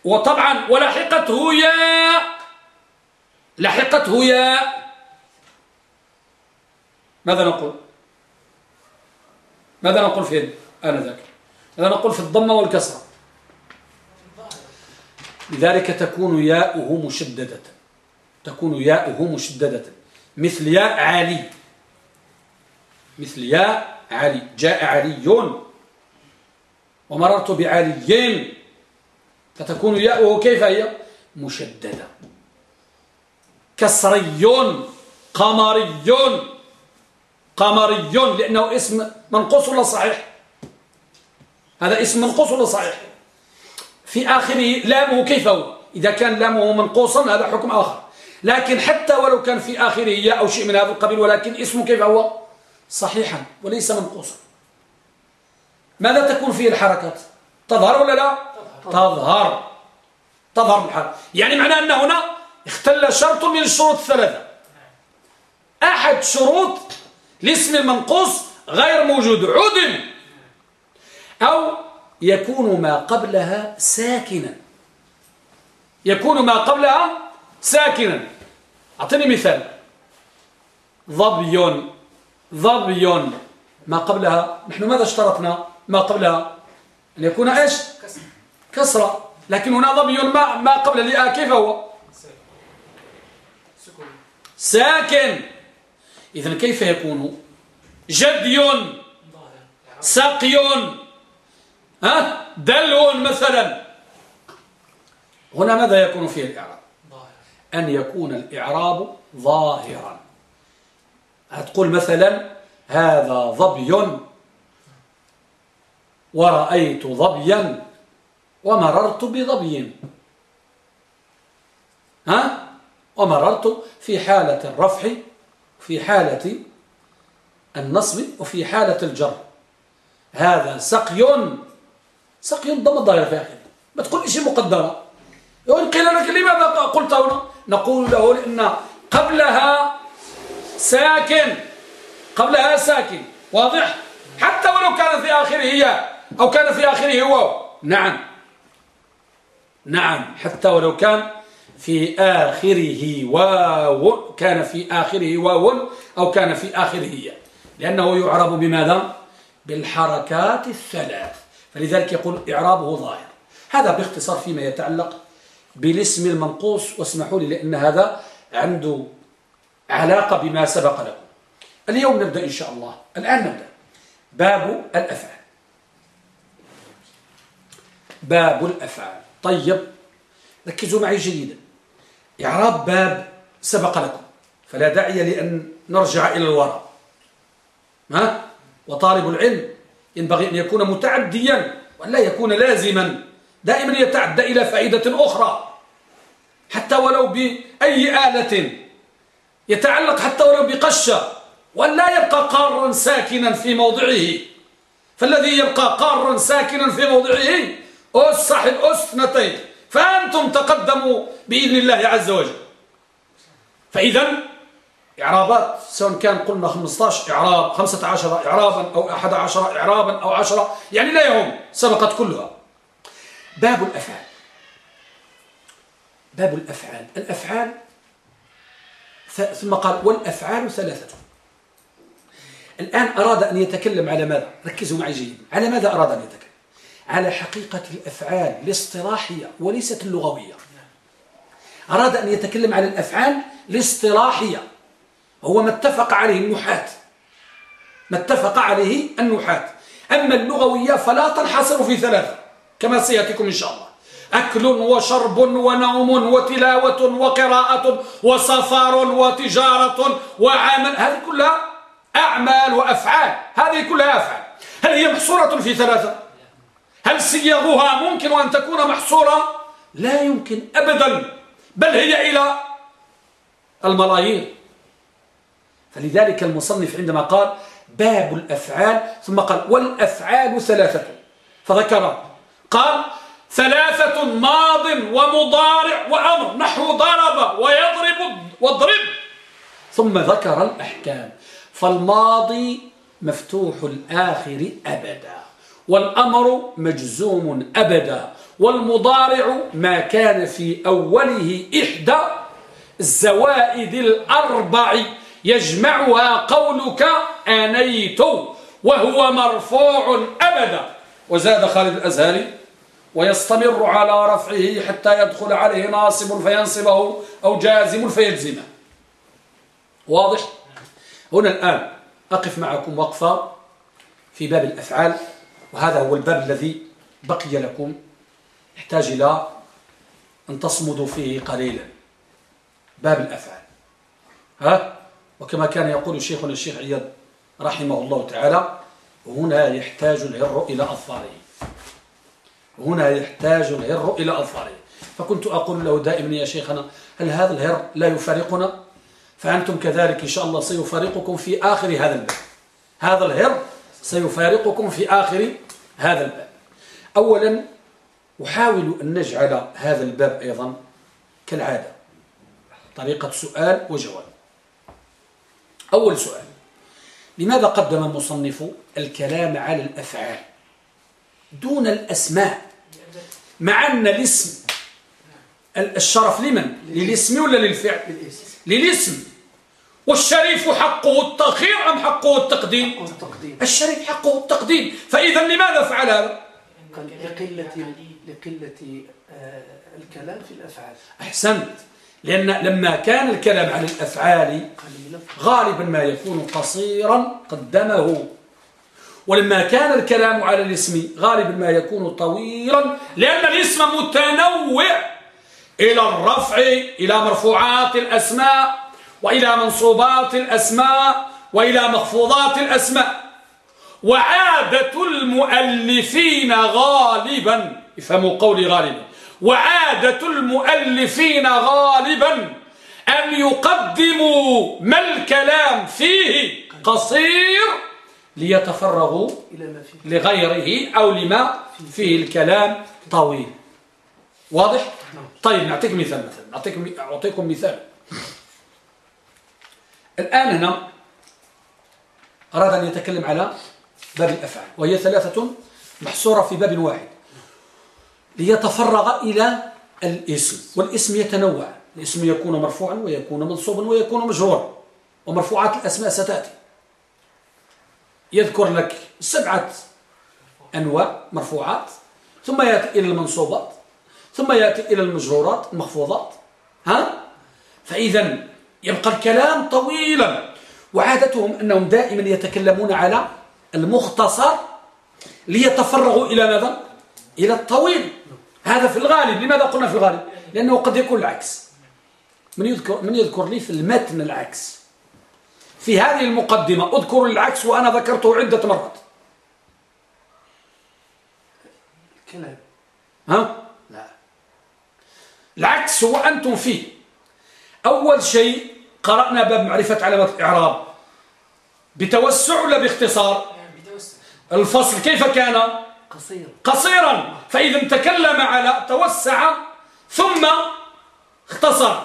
S1: وطبعا ولحقته يا لحقته يا. ماذا نقول؟ ماذا نقول فين آنذاك؟ ماذا نقول في الضمة والكسرة؟ لذلك تكون ياؤه مشددة. تكون ياؤه مشددة. مثل ياء علي مثل ياء علي جاء علي ومررت بعليين. فتكون ياؤه كيف هي؟ مشددة. كسري قمري قمري لأنه اسم منقوص ولا صحيح؟ هذا اسم منقوص ولا صحيح؟ في آخره لامه كيف هو؟ إذا كان لامه منقوصا هذا حكم آخر. لكن حتى ولو كان في آخره ياء أو شيء من هذا القبيل ولكن اسمه كيف هو؟ صحيحا وليس منقوصا. ماذا تكون فيه الحركات؟ تظهر ولا لا؟ تظهر. تظهر الحركة. يعني معناه أن هنا اختل شرط من الشروط الثلاثة أحد شروط الاسم المنقوص غير موجود عدم. أو يكون ما قبلها ساكنا. يكون ما قبلها ساكنا. أعطيني مثال. ظبي ظبي ما قبلها. نحن ماذا اشترطنا؟ ما قبلها. أن يكون إيش؟ كسرة. لكن هنا ظبي ما, ما قبل الياء كيف هو؟ ساكن. إذا كيف يكون؟ جدي سقي ها؟ دلو مثلا. هنا ماذا يكون فيه الإعراب؟ أن يكون الإعراب ظاهرا. هتقول مثلا هذا ظبي. ورأيت ظبيا ومررت بظبي. ها؟ ومررت في حالة الرفع في حالة النصب وفي حالة الجر. هذا سقي. سقي ضم الظاهر في آخره. ما تقول شيء مقدرة. يقول قيل لك لماذا قلت هنا؟ نقول له لأن قبلها ساكن. قبلها ساكن. واضح؟ حتى ولو كان في آخره يا أو كان في آخره واو نعم. نعم. حتى ولو كان في آخره واو كان في آخره واو أو كان في آخره يا لأنه يعرب بماذا؟ بالحركات الثلاث. فلذلك يقول إعرابه ظاهر. هذا باختصار فيما يتعلق بالاسم المنقوص واسمحوا لي لأن هذا عنده علاقة بما سبق له اليوم نبدأ إن شاء الله. الآن نبدأ. باب الأفعال. باب الأفعال. طيب ركزوا معي جيدا. إعراب باب سبق لكم. فلا داعي لأن نرجع إلى الوراء. ها؟ وطالب العلم ينبغي أن يكون متعديا ولا يكون لازما. دائما يتعدى إلى فائدة أخرى. حتى ولو بأي آلة يتعلق حتى ولو بقشة ولا يبقى قارا ساكنا في موضعه. فالذي يبقى قارا ساكنا في موضعه أس صاحب أس اثنتين فأنتم تقدموا بإذن الله عز وجل. فإذا إعرابات سواء كان قلنا 15 إعراب 15 إعرابا أو 11 إعرابا أو 10 يعني لا يهم سبقت كلها. باب الأفعال. باب الأفعال. الأفعال ثم قال والأفعال ثلاثة. الآن أراد أن يتكلم على ماذا؟ ركزوا معي جيدا. على ماذا أراد أن يتكلم؟ على حقيقة الأفعال الاصطلاحية وليست اللغوية. أراد أن يتكلم على الأفعال الاصطلاحية. هو ما اتفق عليه النحاة ما اتفق عليه النحاة أما اللغوية فلا تنحصر في ثلاثة كما سيأتيكم إن شاء الله. أكل وشرب ونوم وتلاوة وقراءة وسفر وتجارة وعمل. هذه كلها أعمال وأفعال. هذه كلها أفعال. هل هي محصورة في ثلاثة؟ هل صيغها ممكن أن تكون محصورة؟ لا يمكن أبدا. بل هي إلى الملايين. فلذلك المصنف عندما قال باب الأفعال ثم قال والأفعال ثلاثة. فذكر. قال ثلاثة ماض ومضارع وأمر. نحو ضرب ويضرب واضرب. ثم ذكر الأحكام. فالماضي مفتوح الآخر أبدا. والأمر مجزوم أبدا. والمضارع ما كان في أوله إحدى. الزوائد الأربع يجمعها قولك آنيت. وهو مرفوع أبدا. وزاد خالد الأزهري ويستمر على رفعه حتى يدخل عليه ناصب فينصبه أو جازم فيجزمه. واضح؟ هنا الآن أقف معكم وقفة في باب الأفعال وهذا هو الباب الذي بقي لكم. يحتاج إلى أن تصمدوا فيه قليلا. باب الأفعال. ها؟ وكما كان يقول شيخنا الشيخ عياد رحمه الله تعالى هنا يحتاج الهر إلى أظفاره هنا يحتاج الهر إلى أظفاره. فكنت أقول له دائما يا شيخنا هل هذا الهر لا يفارقنا؟ فأنتم كذلك إن شاء الله سيفارقكم في آخر هذا الباب. هذا الهر سيفارقكم في آخر هذا الباب. أولا أحاول أن نجعل هذا الباب أيضا كالعادة. طريقة سؤال وجواب. أول سؤال لماذا قدم المصنف الكلام على الأفعال دون الأسماء؟ مع أن الاسم الشرف لمن؟ للاسم ولا للفعل؟ للاسم. والشريف حقه التأخير أم حقه التقديم؟ الشريف حقه التقديم. فإذا لماذا فعل هذا؟
S2: لقلة, لقلة آه، الكلام في الأفعال.
S1: أحسنت. لأن لما كان الكلام عن الأفعال غالبا ما يكون قصيرا قدمه. ولما كان الكلام على الاسم غالبا ما يكون طويلا لأن الاسم متنوع إلى الرفع إلى مرفوعات الأسماء وإلى منصوبات الأسماء وإلى مخفوضات الأسماء. وعادة المؤلفين غالبا افهموا قولي غالبا. وعادة المؤلفين غالبا أن يقدموا ما الكلام فيه قصير ليتفرغوا لغيره أو لما فيه. الكلام طويل. واضح؟ طيب نعطيك مثال مثلا. أعطيكم مثال. الآن هنا أراد أن يتكلم على باب الأفعال وهي ثلاثة محصورة في باب واحد. ليتفرغ إلى الاسم والاسم يتنوع. الاسم يكون مرفوعا ويكون منصوبا ويكون مجرورا ومرفوعات الأسماء ستأتي. يذكر لك سبعة أنواع مرفوعات ثم يأتي إلى المنصوبات ثم يأتي إلى المجرورات المخفوضات ها؟ فإذا يبقى الكلام طويلا وعادتهم أنهم دائما يتكلمون على المختصر ليتفرغوا إلى ماذا؟ إلى الطويل. هذا في الغالب. لماذا قلنا في الغالب؟ لأنه قد يكون العكس. من يذكر, من يذكر لي في المتن العكس. في هذه المقدمة. أذكر العكس وأنا ذكرته عدة مرات.
S2: الكلام.
S1: ها؟ لا. العكس هو أنتم فيه. أول شيء قرأنا باب معرفة علامات الإعراب. بتوسع ولا باختصار؟
S3: يعني
S1: الفصل كيف كان؟
S2: قصير
S1: قصيرا. فإذا تكلم على توسع ثم اختصر.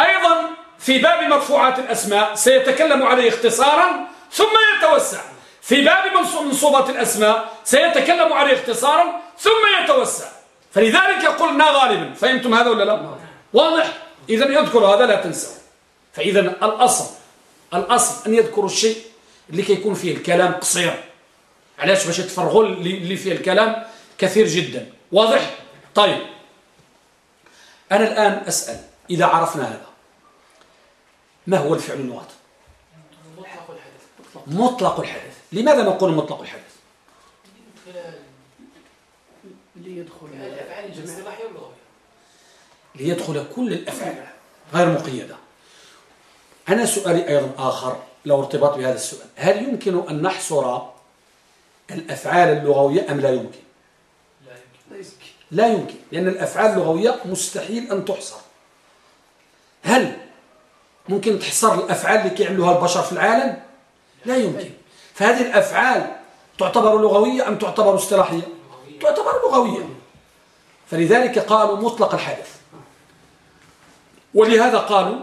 S1: أيضا في باب مرفوعات الأسماء سيتكلم عليه اختصارا ثم يتوسع. في باب منصوبات الأسماء سيتكلم عليه اختصارا ثم يتوسع. فلذلك قلنا غالبا. فهمتم هذا ولا لا؟ واضح. إذا يذكر هذا لا تنسوا فإذا الأصل الأصل أن يذكروا الشيء اللي كيكون فيه الكلام قصير. علاش؟ باش يتفرغوا اللي فيه الكلام كثير جدا. واضح؟ طيب. أنا الآن أسأل إذا عرفنا هذا ما هو الفعل اللغات
S3: مطلق الحدث
S1: مطلق الحدث لماذا نقول مطلق الحدث
S2: ليدخل
S1: ليدخل كل الأفعال غير مقيدة. أنا سؤالي أيضا آخر لو ارتباط بهذا السؤال. هل يمكن أن نحصر الأفعال اللغوية أم لا يمكن.
S2: لا يمكن.
S1: لا يمكن لأن الأفعال اللغوية مستحيل أن تحصر. هل ممكن تحصر الأفعال اللي كيعملوها البشر في العالم؟ لا يمكن. فهذه الأفعال تعتبر لغوية أم تعتبر اصطلاحية؟ تعتبر لغوية. فلذلك قالوا مطلق الحدث. ولهذا قالوا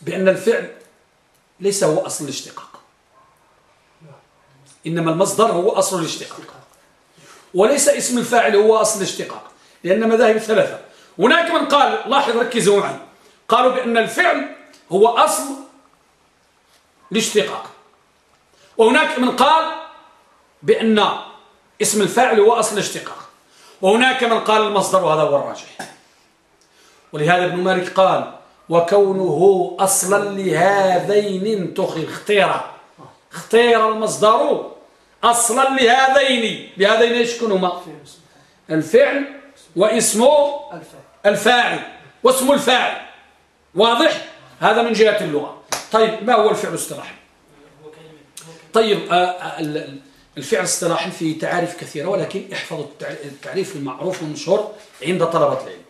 S1: بأن الفعل ليس هو أصل الاشتقاق. إنما المصدر هو أصل الاشتقاق. وليس اسم الفاعل هو أصل الاشتقاق. لأن مذاهب ثلاثة هناك من قال لاحظ ركزوا معي. قالوا بأن الفعل هو أصل الاشتقاق. وهناك من قال بأن اسم الفاعل هو أصل الاشتقاق. وهناك من قال المصدر وهذا هو الراجح. ولهذا ابن مالك قال وكونه أصلا لهذين انتخي اختيرا. اختير المصدر أصلا لهذين. لهذين إيش هما الفعل واسمه الفاعل. واسم الفاعل. واضح؟ هذا من جهة اللغة. طيب ما هو الفعل اصطلاحا طيب آه، آه، الفعل اصطلاحا فيه تعاريف كثيرة ولكن احفظوا التعريف المعروف والمشهور عند طلبة العلم.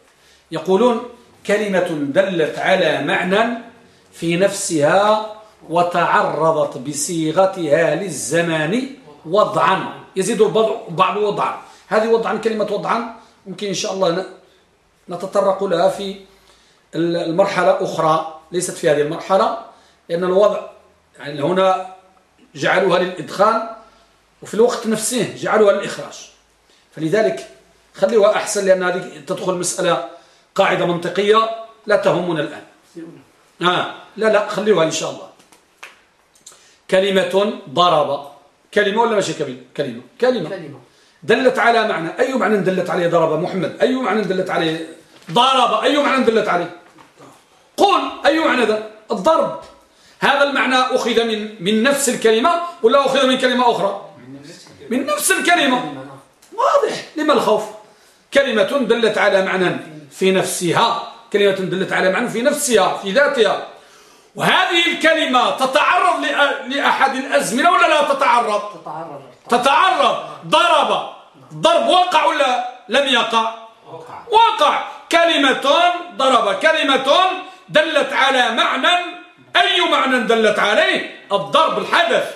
S1: يقولون كلمة دلت على معنى في نفسها وتعرضت بصيغتها للزمان وضعا. يزيد البعض وضعا. هذه وضعا كلمة وضعا ممكن إن شاء الله نتطرق لها في المرحلة أخرى ليست في هذه المرحلة لأن الوضع يعني هنا جعلوها للإدخال وفي الوقت نفسه جعلوها للإخراج. فلذلك خليها أحسن لأن هذه تدخل مسألة قاعدة منطقية لا تهمنا الآن. آه لا لا خليها إن شاء الله. كلمة ضرب. كلمة ولا ماشي كلمة. كلمة. كلمة. دلت على معنى. أي معنى دلت عليه ضرب محمد؟ أي معنى دلت عليه؟ ضرب. أي معنى دلت عليه؟ قل أي معنى ذا؟ الضرب. هذا المعنى أخذ من من نفس الكلمة ولا أخذ من كلمة أخرى؟ من نفس الكلمة. واضح. لما الخوف؟ كلمة دلت على معنى في نفسها. كلمة دلت على معنى في نفسها في ذاتها. وهذه الكلمة تتعرض لأحد الأزمنة ولا لا تتعرض؟
S2: تتعرض.
S1: تتعرض. ضرب. ضرب وقع ولا لم يقع؟ وقع كلمة ضرب. كلمة دلت على معنى أي معنى دلت عليه؟ الضرب الحدث.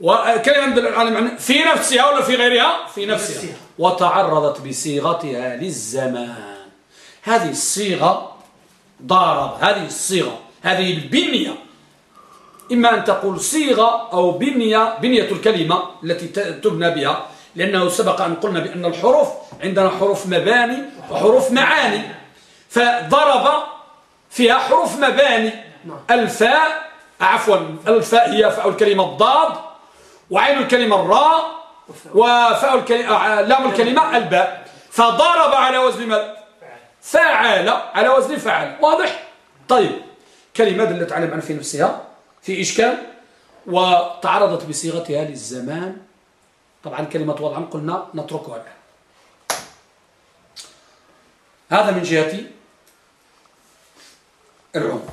S1: وكلمة دلت على معنى؟ في نفسها ولا في غيرها؟ في نفسها. وتعرضت بصيغتها للزمان. هذه الصيغة ضارب هذه الصيغة هذه البنية. إما أن تقول صيغة أو بنية بنية الكلمة التي تبنى بها لأنه سبق أن قلنا بأن الحروف عندنا حروف مباني وحروف معاني. فضرب فيها حروف مباني. الفاء عفوا الفاء هي فاء الكلمة الضاد وعين الكلمة الراء وفاء. الكلمة لام الكلمة الباء. فضرب على وزن ماذا؟ فعل على وزن فعل واضح؟ طيب. كلمة دلت على معنى في نفسها في إشكال وتعرضت بصيغتها للزمان. طبعا كلمة وضعا قلنا نتركها الآن. هذا من جهة العمر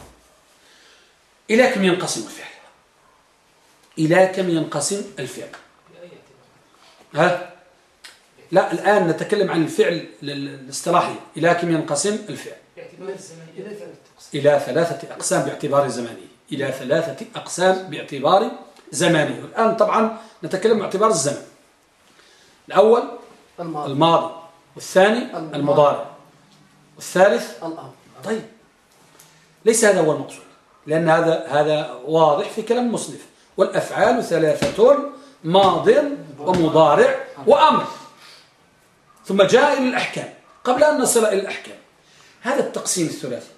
S1: إلى كم ينقسم الفعل؟ إلى كم ينقسم الفعل؟ ها؟ لا الآن نتكلم عن الفعل الاصطلاحي. إلى كم ينقسم الفعل؟ إلى ثلاثة أقسام باعتبار زمانه إلى ثلاثة أقسام باعتبار زمانه الآن طبعا نتكلم باعتبار الزمن. الأول الماضي, الماضي. والثاني المضارع والثالث الأمر طيب. ليس هذا هو المقصود. لأن هذا هذا واضح في كلام المصنف والأفعال ثلاثة ماض ومضارع وأمر. ثم جاء إلى الأحكام. قبل أن نصل إلى الأحكام. هذا التقسيم الثلاثي.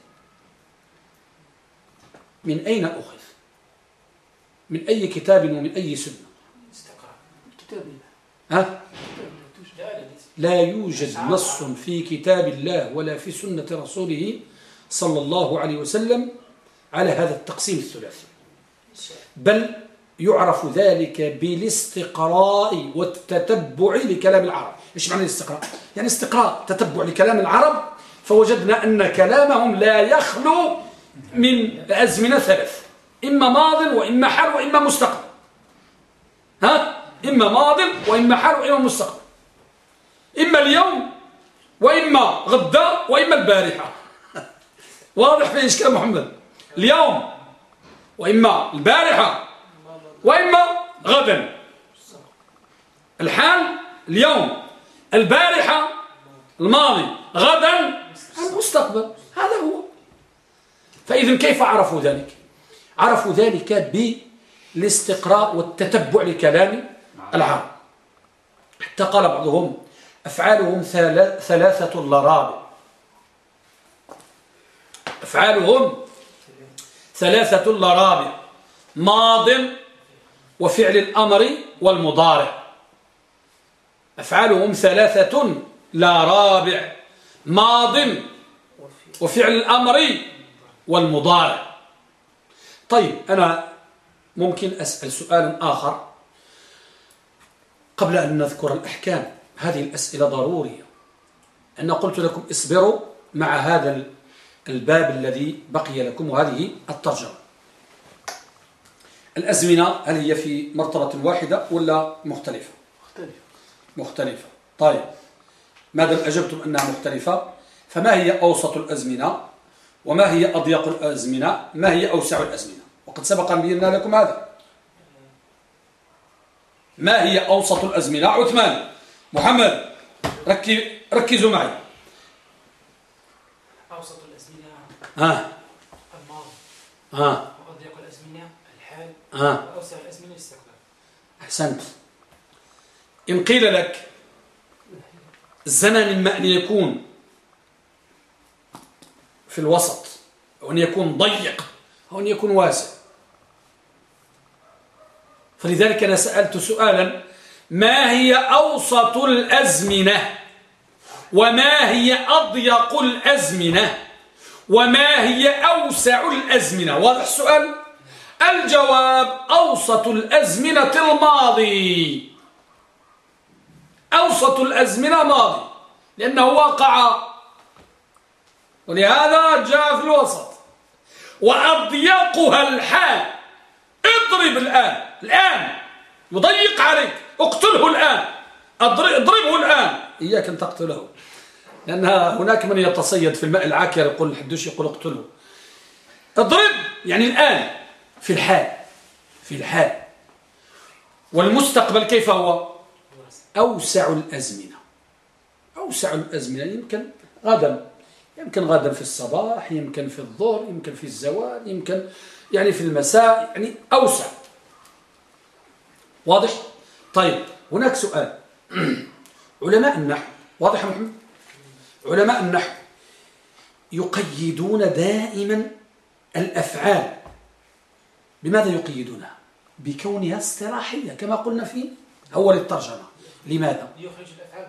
S1: من أين أخذ؟ من أي كتاب ومن أي سنة؟ ها؟ لا يوجد نص في كتاب الله ولا في سنة رسوله صلى الله عليه وسلم على هذا التقسيم الثلاثي. بل يعرف ذلك بالاستقراء والتتبع لكلام العرب. إيش معنى الاستقراء؟ يعني استقراء تتبع لكلام العرب فوجدنا أن كلامهم لا يخلو من أزمنة ثلاث. إما ماض وإما حال وإما مستقبل. ها؟ إما ماض وإما حال وإما مستقبل. إما اليوم وإما غدا وإما البارحة. واضح في إشكال محمد. اليوم وإما البارحة وإما غدا. الحال اليوم البارحة الماضي غدا المستقبل. هذا هو. فإذا كيف عرفوا ذلك؟ عرفوا ذلك بالاستقراء والتتبع لكلام العرب. حتى قال بعضهم أفعالهم ثلاثة لرابع. أفعالهم ثلاثة لرابع ماض وفعل الأمر والمضارع. أفعالهم ثلاثة لا رابع. ماض وفعل الأمر والمضارع. طيب أنا ممكن أسأل سؤال آخر قبل أن نذكر الأحكام. هذه الأسئلة ضرورية. أنا قلت لكم اصبروا مع هذا الباب الذي بقي لكم وهذه الترجمة. الأزمنة هل هي في مرتبة واحدة ولا مختلفة؟ مختلفة. مختلفة. طيب ما دام أجبتم أنها مختلفة؟ فما هي أوسط الأزمنة؟ وما هي أضيق الأزمنة؟ ما هي أوسع الأزمنة؟ وقد سبق أن بينا لكم هذا. ما هي أوسط الأزمنة؟ عثمان محمد ركزوا معي
S3: أوسط الأزمنة
S1: ها.
S3: الماضي.
S1: ها.
S3: وأضيق الأزمنة الحال.
S1: ها.
S3: وأوسع الأزمنة الاستقبال
S1: أحسنت. إن قيل لك الزمن إما أن يكون في الوسط أو أن يكون ضيق أو أن يكون واسع. فلذلك أنا سألت سؤالا ما هي أوسط الأزمنة؟ وما هي أضيق الأزمنة؟ وما هي أوسع الأزمنة؟ واضح السؤال الجواب أوسط الأزمنة الماضي. أوسط الأزمنة ماضي لأنه وقع ولهذا جاء في الوسط وأضيقها الحال. اضرب الآن الآن. يضيق عليك. اقتله الآن. اضربه الآن. إياك أن تقتله. لأن هناك من يتصيد في الماء العاكر يقول الحدوش يقول اقتله. اضرب! يعني الآن في الحال في الحال. والمستقبل كيف هو؟ أوسع الأزمنة. أوسع الأزمنة. يمكن غدا. يمكن غدا في الصباح يمكن في الظهر يمكن في الزوال يمكن يعني في المساء يعني أوسع. واضح؟ طيب هناك سؤال. علماء النحو واضح يا محمد؟ علماء النحو يقيدون دائما الأفعال بماذا يقيدونها؟ بكونها اصطلاحية كما قلنا في أول الترجمة لماذا؟
S3: ليخرج الأفعال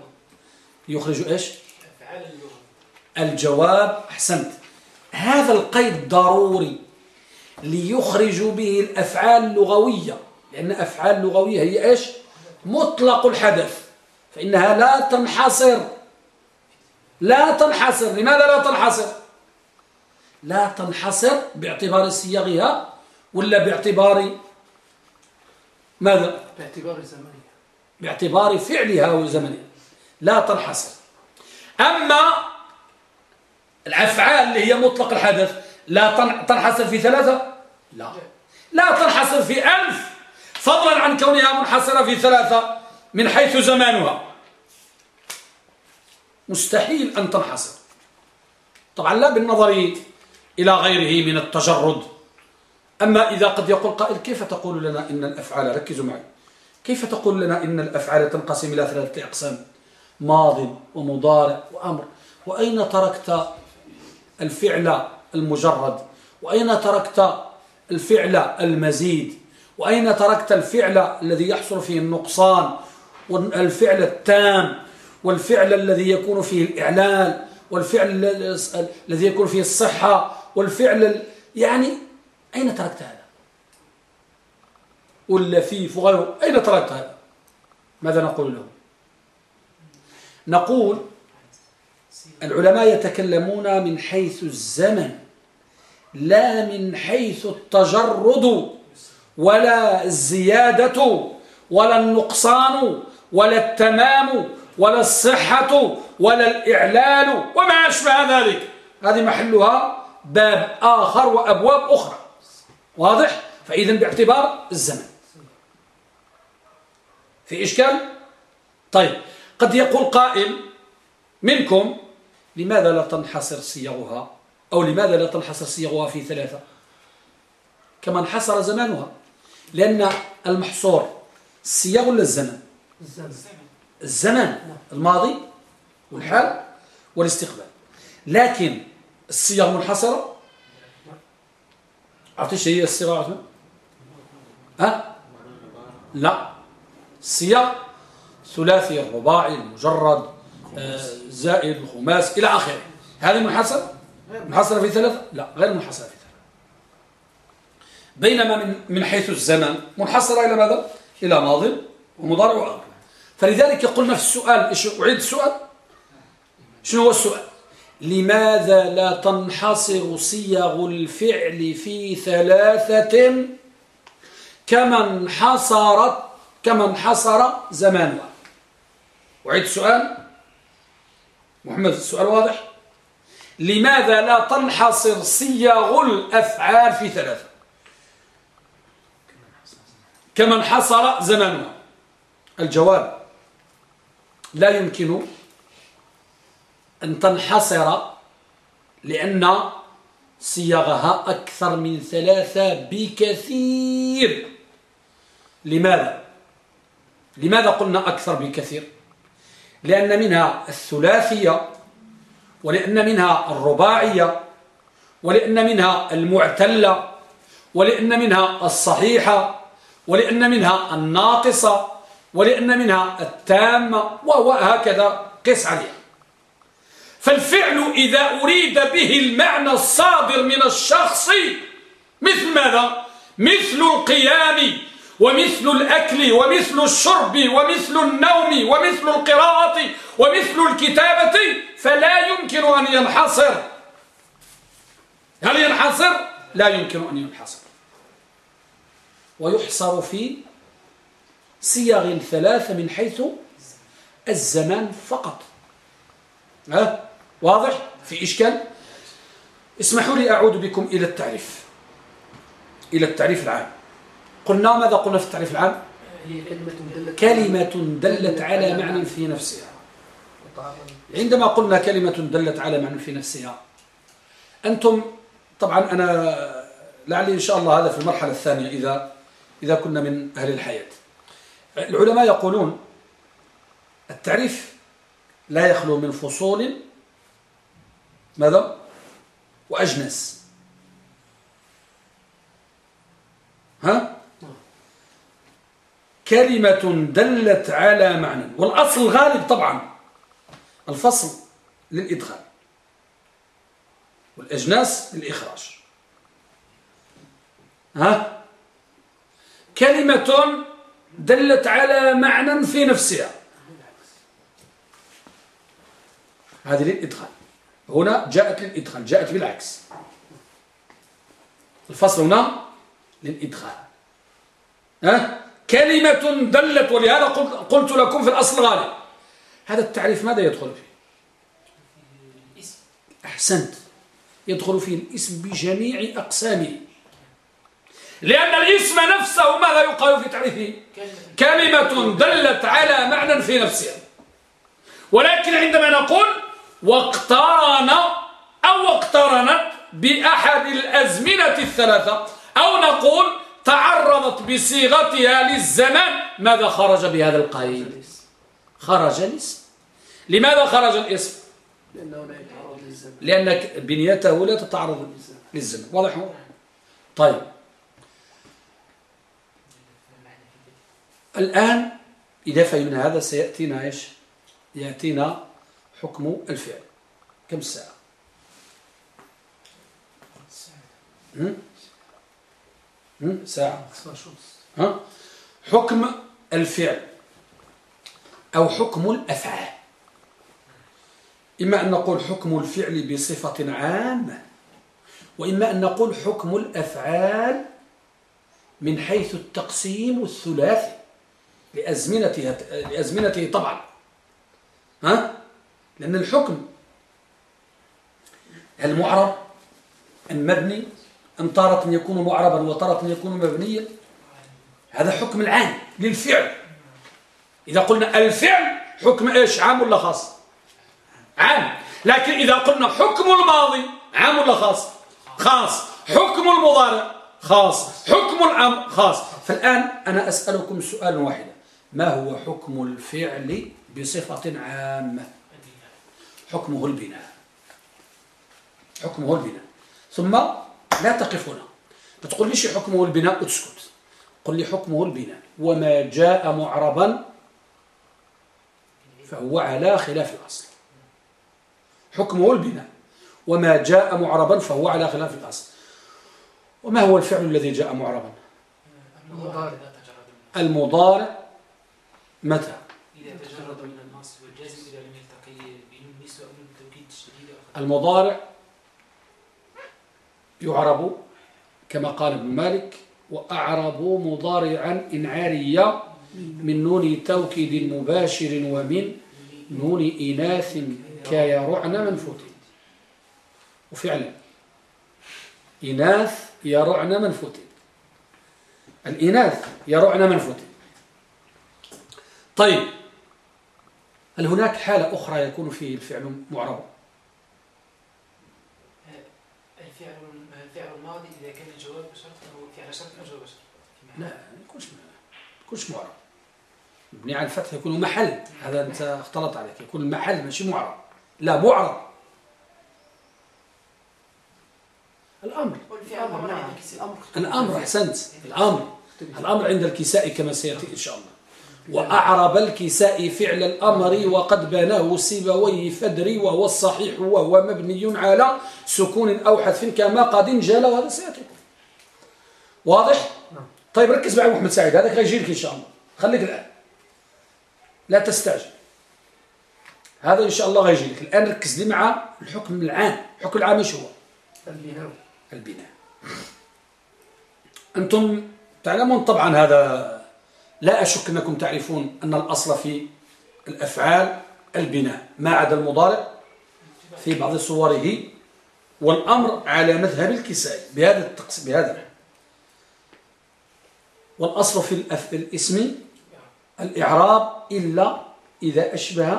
S1: يخرج إيش؟
S3: أفعال اللغة
S1: الجواب أحسنت هذا القيد ضروري ليخرج به الأفعال اللغوية لأن أفعال لغوية هي إيش؟ مطلق الحدث فإنها لا تنحصر لا تنحصر. لماذا لا تنحصر؟ لا تنحصر باعتبار صياغها ولا باعتبار ماذا؟
S2: باعتبار زمنها.
S1: باعتبار فعلها وزمنها. لا تنحصر. أما الأفعال اللي هي مطلق الحدث لا تنحصر في ثلاثة؟ لا. لا تنحصر في ألف. فضلا عن كونها منحصرة في ثلاثة من حيث زمانها. مستحيل أن تنحصر. طبعا لا بالنظر إلى غيره من التجرد. أما إذا قد يقول قائل كيف تقول لنا إن الأفعال ركزوا معي. كيف تقول لنا إن الأفعال تنقسم إلى ثلاثة أقسام؟ ماض ومضارع وأمر. وأين تركت الفعل المجرد؟ وأين تركت الفعل المزيد؟ وأين تركت الفعل الذي يحصل فيه النقصان؟ والفعل التام؟ والفعل الذي يكون فيه الإعلال والفعل الذي يكون فيه الصحة والفعل يعني أين تركت هذا؟ واللفيف وغيره أين تركت هذا؟ ماذا نقول له نقول العلماء يتكلمون من حيث الزمن لا من حيث التجرد ولا الزيادة ولا النقصان ولا التمام ولا الصحة ولا الإعلال وما أشبه ذلك. هذه محلها باب آخر وأبواب أخرى. واضح؟ فإذا باعتبار الزمن. في إشكال؟ طيب قد يقول قائل منكم لماذا لا تنحصر صيغها؟ أو لماذا لا تنحصر صيغها في ثلاثة؟ كما انحصر زمانها. لأن المحصور الصيغ ولا الزمن.
S2: الزمن
S1: الماضي والحال والاستقبال. لكن الصيغ منحصرة عرفت إيش هي الصيغة ها؟ لا. الصيغ ثلاثي الرباعي المجرد آه، زائد الخماس إلى آخره. هذه منحصرة؟ منحصرة في ثلاثة؟ لا غير منحصرة في ثلاثة. بينما من من حيث الزمن منحصرة إلى ماذا؟ إلى ماضي ومضارع. وأمر فلذلك قلنا في السؤال أعيد السؤال. شنو هو السؤال؟ لماذا لا تنحصر صيغ الفعل في ثلاثة كما انحصرت كما انحصر زمانها أعيد السؤال. محمد السؤال واضح؟ لماذا لا تنحصر صيغ الأفعال في ثلاثة؟ كما انحصر زمانها الجواب لا يمكن أن تنحصر لأن صيغها أكثر من ثلاثة بكثير لماذا؟ لماذا قلنا أكثر بكثير؟ لأن منها الثلاثية ولأن منها الرباعية ولأن منها المعتلة ولأن منها الصحيحة ولأن منها الناقصة ولأن منها التامة وهكذا قس عليها فالفعل إذا أريد به المعنى الصادر من الشخص مثل ماذا؟ مثل القيام ومثل الأكل ومثل الشرب ومثل النوم ومثل القراءة ومثل الكتابة فلا يمكن أن ينحصر هل ينحصر؟ لا يمكن أن ينحصر ويحصر في صيغ ثلاثة من حيث الزمان فقط. ها؟ واضح؟ في إشكال؟ اسمحوا لي أعود بكم إلى التعريف. إلى التعريف العام. قلنا ماذا قلنا في التعريف العام؟
S2: هي كلمة دلت
S1: كلمة دلت على معنى في نفسها. عندما قلنا كلمة دلت على معنى في نفسها أنتم طبعا أنا لعلي إن شاء الله هذا في المرحلة الثانية إذا إذا كنا من أهل الحياة. العلماء يقولون التعريف لا يخلو من فصول ماذا؟ وأجنس ها؟ كلمة دلت على معنى. والأصل الغالب طبعا. الفصل للإدخال. والأجناس للإخراج. ها؟ كلمة دلت على معنى في نفسها. هذه للإدخال. هنا جاءت للإدخال جاءت بالعكس. الفصل هنا للإدخال. ها؟ كلمة دلت ولهذا قلت لكم في الأصل غالب هذا التعريف ماذا يدخل فيه؟ أحسنت. يدخل فيه الاسم بجميع أقسامه. لأن الاسم نفسه ماذا يقال في تعريفه؟ كلمة. دلت على معنى في نفسها ولكن عندما نقول واقترن أو اقترنت بأحد الأزمنة الثلاثة أو نقول تعرضت بصيغتها للزمان ماذا خرج بهذا القيد؟ خرج الاسم. لماذا خرج الاسم؟
S2: لأنه لا يتعرض للزمن
S1: لأن بنيته لا تتعرض للزمن واضح؟ طيب. الآن إذا فهمنا هذا سيأتينا إيش؟ يأتينا حكم الفعل. كم الساعة؟ هم؟ هم؟ ساعة. ها؟ حكم الفعل أو حكم الأفعال. إما أن نقول حكم الفعل بصفة عامة وإما أن نقول حكم الأفعال من حيث التقسيم الثلاثي. لأزمنته, لأزمنته طبعا. ها؟ لأن الحكم المعرب المبني أن تارة يكون معربا وتارة يكون مبنيا؟ هذا حكم العام للفعل. إذا قلنا الفعل حكم إيش؟ عام ولا خاص؟ عام. لكن إذا قلنا حكم الماضي عام ولا خاص؟ خاص. حكم المضارع خاص. حكم الأمر خاص. فالآن أنا أسألكم سؤال واحد ما هو حكم الفعل بصفة عامة؟ حكمه البناء. حكمه البناء. ثم لا تقف هنا. ما تقوليش حكمه البناء؟ وتسكت قل لي حكمه البناء. وما جاء معربا فهو على خلاف الأصل. حكمه البناء. وما جاء معربا فهو على خلاف الأصل. وما هو الفعل الذي جاء معربا؟ المضارع. متى؟
S3: إذا تجرد من النص والجزم إذا لم يلتقي بنون نسوة من التوكيد الشديد
S1: المضارع يعرب كما قال ابن مالك وأعرب مضارعا إن عارية من نون توكيد مباشر ومن نون إناث كيرعن منفوت وفعلا إناث يرعن منفوت الإناث يرعن منفوت طيب هل هناك حالة أخرى يكون فيه الفعل معرب؟
S3: الفعل الفعل الماضي إذا كان الجواب بشرط أو فعل شرط أو جواب بشرط.
S1: لا يكونش يكونش معرب. مبني على الفتح يكون محل. هذا أنت اختلط عليك. يكون محل ماشي معرب. لا معرب. الأمر.
S2: الأمر الأمر
S1: الأمر أحسنت. الأمر. الأمر عند الكساء كما سيأتي إن شاء الله. وأعرب الكساء فعل الأمر وقد بناه سيبويه فدري وهو الصحيح وهو مبني على سكون أو حذف كما قد انجل وهذا سيأتي واضح؟ طيب ركز معي محمد سعيد هذاك غيجي لك إن شاء الله. خليك الآن. لا تستعجل. هذا إن شاء الله غيجي لك الآن ركز لي مع الحكم العام. الحكم العام إيش هو؟
S2: البناء.
S1: البناء. أنتم تعلمون طبعا هذا لا أشك أنكم تعرفون أن الأصل في الأفعال البناء. ما عدا المضارع في بعض صوره والأمر على مذهب الكسائي بهذا التقسيم بهذا والأصل في الاسم الإعراب إلا إذا أشبه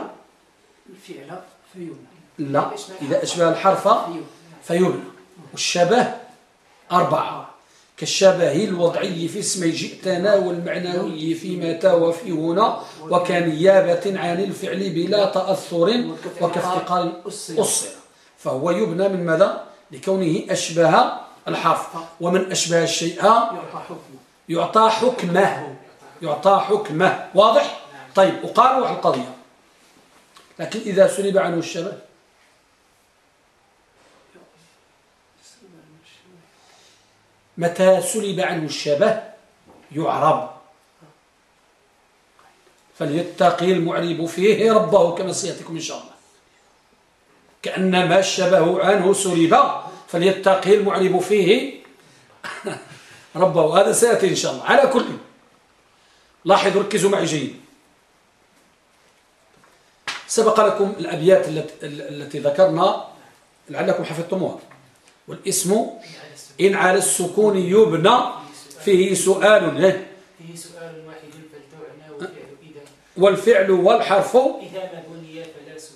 S2: الفعل فيبنى
S1: لا إذا أشبه الحرف فيبنى والشبه أربعة. كالشبه الوضعي في اسم جئتنا والمعنوي في متى وفي هنا وكنيابة عن الفعل بلا تأثر وكافتقار أصر فهو يبنى من ماذا؟ لكونه أشبه الحرف. ومن أشبه الشيء
S2: يعطى حكمه.
S1: يعطى حكمه. واضح؟ طيب وقال واحد القضية. لكن إذا سلب عنه الشبه متى سلب عنه الشبه؟ يعرب. فليتقي المعرب فيه ربه كما سيأتيكم إن شاء الله. كأنما الشبه عنه سلب. فليتقي المعرب فيه ربه. هذا سيأتي إن شاء الله. على كل لاحظوا ركزوا معي جيد. سبق لكم الأبيات التي ذكرنا لعلكم حفظتموها. والاسم إن على السكون يبنى فيه سؤال
S3: فيه سؤال واحد والفعل
S1: والحرف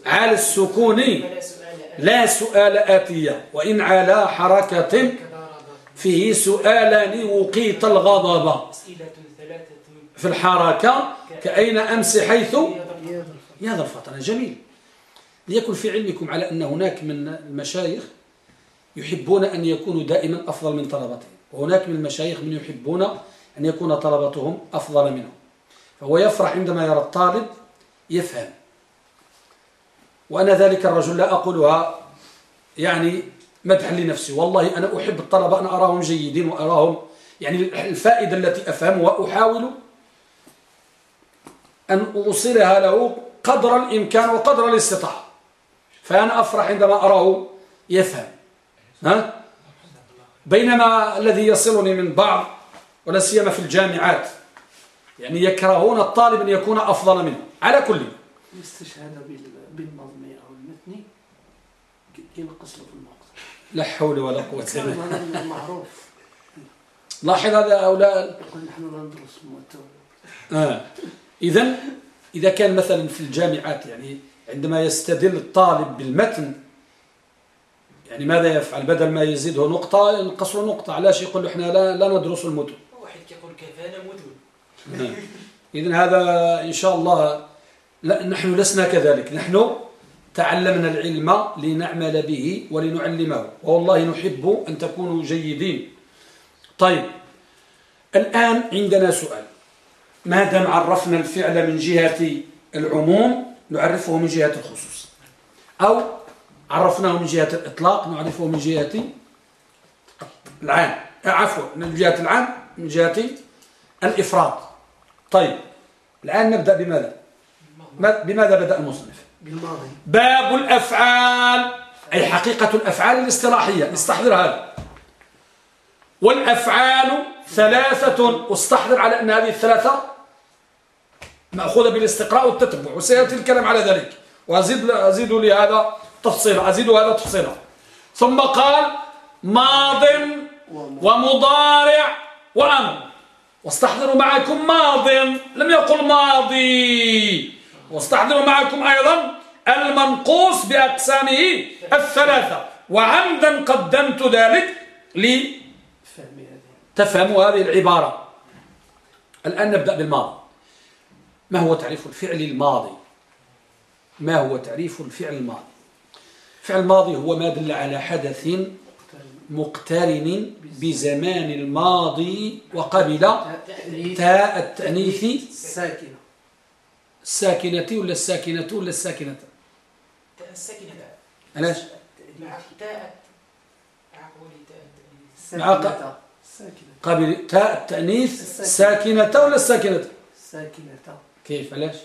S1: على السكون لا سؤال آتية وإن على حركة فيه سؤالان وقيت الغضب في الحركة كأين أمس حيث
S2: يا
S1: ذا جميل ليكن في علمكم على أن هناك من المشايخ يحبون أن يكونوا دائما أفضل من طلبتهم. وهناك من المشايخ من يحبون أن يكون طلبتهم أفضل منهم. فهو يفرح عندما يرى الطالب يفهم. وأنا ذلك الرجل لا أقولها يعني مدحا لنفسي. والله أنا أحب الطلبة أن أراهم جيدين وأراهم يعني الفائدة التي أفهمها أحاول أن أوصلها له قدر الإمكان وقدر الاستطاعة. فأنا أفرح عندما أراه يفهم. ها؟ بينما الذي يصلني من بعض ولا سيما في الجامعات يعني يكرهون الطالب أن يكون أفضل منه على كل
S2: الاستشهاد بال- بالمضمي أو المتني ينقص له في المقصد
S1: لا حول ولا قوة إلا بالله.
S2: معروف.
S1: لاحظ هذا هؤلاء
S2: نحن لا ندرس
S1: آه. إذا إذا كان مثلا في الجامعات يعني عندما يستدل الطالب بالمتن يعني ماذا يفعل بدل ما يزيده نقطة؟ ينقص له نقطة. علاش يقول له إحنا لا, لا ندرس المتن
S3: واحد كيقول كفانا مدن.
S1: إذن هذا إن شاء الله لا نحن لسنا كذلك. نحن تعلمنا العلم لنعمل به ولنعلمه. والله نحب أن تكونوا جيدين. طيب الآن عندنا سؤال. ما دام عرفنا الفعل من جهة العموم نعرفه من جهة الخصوص. أو عرفناه من جهة الإطلاق نعرفه من جهة العام. عفوا من جهة العام من جهة الإفراد طيب الآن نبدأ بماذا؟ ما- بماذا بدأ المصنف؟
S2: بالماضي.
S1: باب الأفعال أي حقيقة الأفعال الاصطلاحية. استحضر هذا. والأفعال ثلاثة. واستحضر على أن هذه الثلاثة مأخوذة بالاستقراء والتتبع وسيأتي الكلام على ذلك. وأزيد أزيد لهذا تفصيلا أزيد هذا تفصيلا ثم قال ماض ومضارع وأمر واستحضروا معكم ماض لم يقل ماضي. واستحضروا معكم أيضا المنقوص بأقسامه الثلاثة. وعمدا قدمت ذلك لتفهموا هذه العبارة. الآن نبدأ بالماضي. ما هو تعريف الفعل الماضي؟ ما هو تعريف الفعل الماضي؟ الفعل الماضي هو ما دل على حدث مقترن بزمان الماضي وقبل تاء التأنيث.
S2: ساكنة.
S1: الساكنة ولا الساكنة ولا الساكنة؟
S3: تاء الساكنة.
S1: علاش؟
S3: مع تاء عقولي تاء
S1: مع ق-
S2: ساكنة. ساكنة.
S1: قبل تاء التأنيث الساكنة ولا الساكنة؟
S2: ساكنة.
S1: كيف؟ علاش؟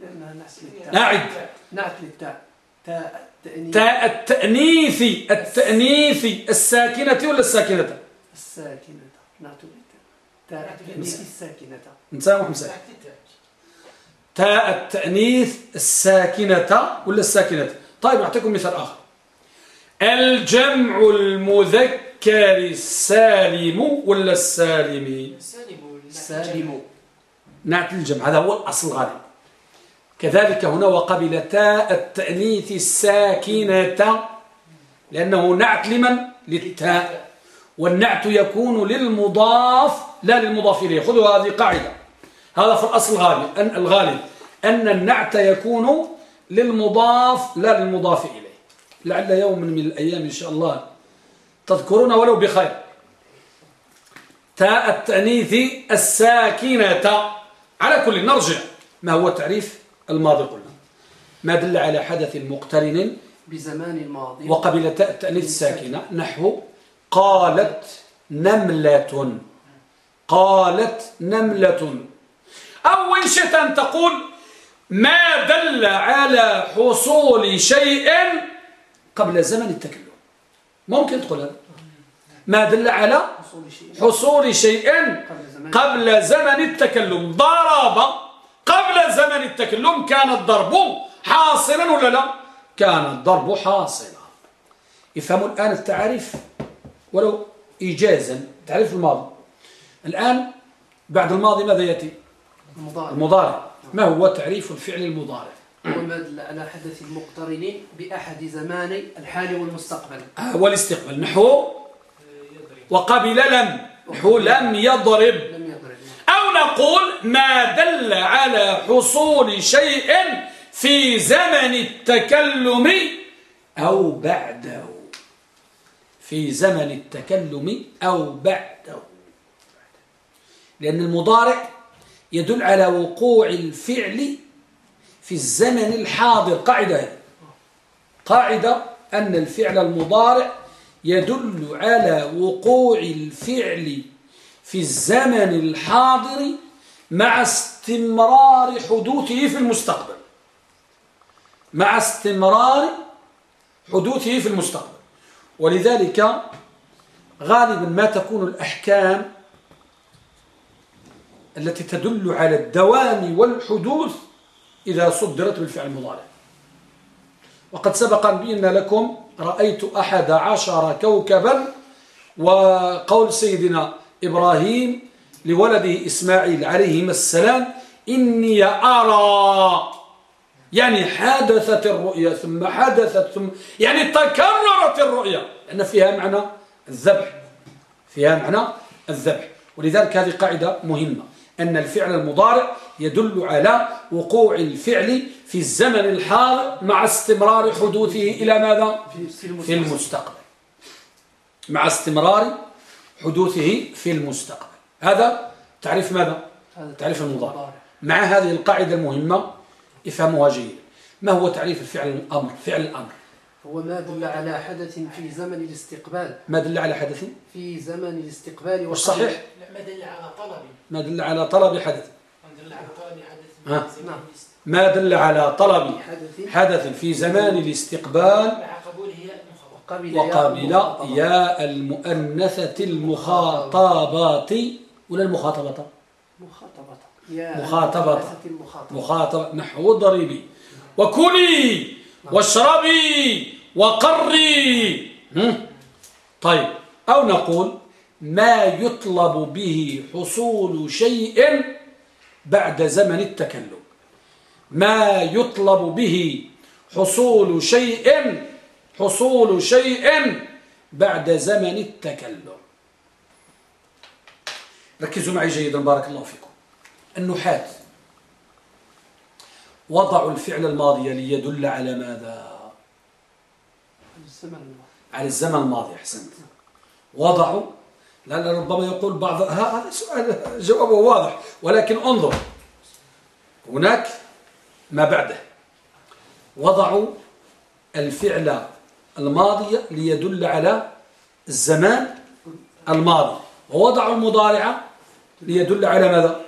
S2: لأنها نعت للتاء نعت للتاء. تاء التأنيث.
S1: تاء التأنيث التأنيث الساكنة ولا الساكنة؟
S2: الساكنة. نعت للتاء تاء التأنيث الساكنة.
S1: نساء وحمساء تاء التأنيث الساكنة ولا الساكنة؟ طيب أعطيكم مثال آخر. الجمع المذكر السالم ولا السالم؟
S3: سالم
S2: سالم
S1: نعت الجمع هذا هو الأصل الغالب كذلك هنا وقبل تاء التأنيث الساكنة لأنه نعت لمن؟ للتاء. والنعت يكون للمضاف لا للمضاف إليه. خذوا هذه قاعدة. هذا في الأصل الغالب أن الغالب. أن النعت يكون للمضاف لا للمضاف إليه. لعل يوم من الأيام إن شاء الله تذكرون ولو بخير. تاء التأنيث الساكنة. على كل نرجع. ما هو تعريف الماضي قلنا. ما دل على حدث مقترن
S2: بزمان الماضي.
S1: وقبل التأنيث الساكنة نحو قالت نملة. قالت نملة. أو إن شئت أن تقول ما دل على حصول شيء قبل زمن التكلم. ممكن تقول هذا ما دل على حصول شيء. قبل زمن التكلم. ضرب قبل زمن التكلم كان الضرب حاصلا ولا لا؟ كان الضرب حاصلا. يفهموا الآن التعريف؟ ولو إيجازا. تعريف الماضي. الآن بعد الماضي ماذا يأتي؟
S2: المضارع,
S1: المضارع. ما هو تعريف الفعل المضارع؟
S2: وما دل على حدث المقترن بأحد زماني الحال والمستقبل.
S1: آه، والاستقبال نحو؟ وقبل لم. نحو لم يضرب.
S2: لم يضرب
S1: أو نقول ما دل على حصول شيء في زمن التكلم أو بعده. في زمن التكلم أو بعده. لأن المضارع يدل على وقوع الفعل في الزمن الحاضر. قاعدة قاعدة أن الفعل المضارع يدل على وقوع الفعل في الزمن الحاضر مع استمرار حدوثه في المستقبل. مع استمرار حدوثه في المستقبل. ولذلك غالبا ما تكون الأحكام التي تدل على الدوام والحدوث إذا صدرت بالفعل المضارع. وقد سبق أن بينا لكم رأيت أحد عشر كوكبا وقول سيدنا إبراهيم لولده إسماعيل عليهما السلام إني أرى. يعني حدثت الرؤيا ثم حدثت ثم يعني تكررت الرؤيا. لأن فيها معنى الذبح. فيها معنى الذبح. ولذلك هذه قاعدة مهمة. أن الفعل المضارع يدل على وقوع الفعل في الزمن الحاضر مع استمرار حدوثه إلى ماذا؟ في المستقبل. مع استمرار حدوثه في المستقبل. هذا تعريف ماذا؟ تعريف المضارع. مع هذه القاعدة المهمة افهموها جيدا. ما هو تعريف الفعل الأمر؟ فعل الأمر.
S2: هو ما دل على حدث في زمن الاستقبال.
S1: ما دل على حدث؟
S2: في زمن الاستقبال
S1: والصحيح
S3: ما دل على طلب.
S1: ما دل على طلب حدث.
S3: ما دل على طلب حدث.
S2: نعم.
S1: ما دل على طلب
S2: حدث.
S1: حدث في زمان الاستقبال
S3: ياء
S2: وقبل
S1: وقابل يا المؤنثة المخاطبات. ولا المخاطبة؟
S2: مخاطبة.
S1: مخاطبة. نحو ضربي وكلي واشربي وقري؟ طيب. أو نقول ما يطلب به حصول شيء بعد زمن التكلم. ما يطلب به حصول شيء حصول شيء بعد زمن التكلم. ركزوا معي جيدا بارك الله فيكم. النحاة وضعوا الفعل الماضي ليدل على ماذا. على الزمن الماضي أحسنت. وضعوا لأن ربما يقول بعض هذا سؤال جوابه واضح ولكن انظر. هناك ما بعده. وضعوا الفعل الماضي ليدل على الزمان الماضي. ووضعوا المضارع ليدل على ماذا؟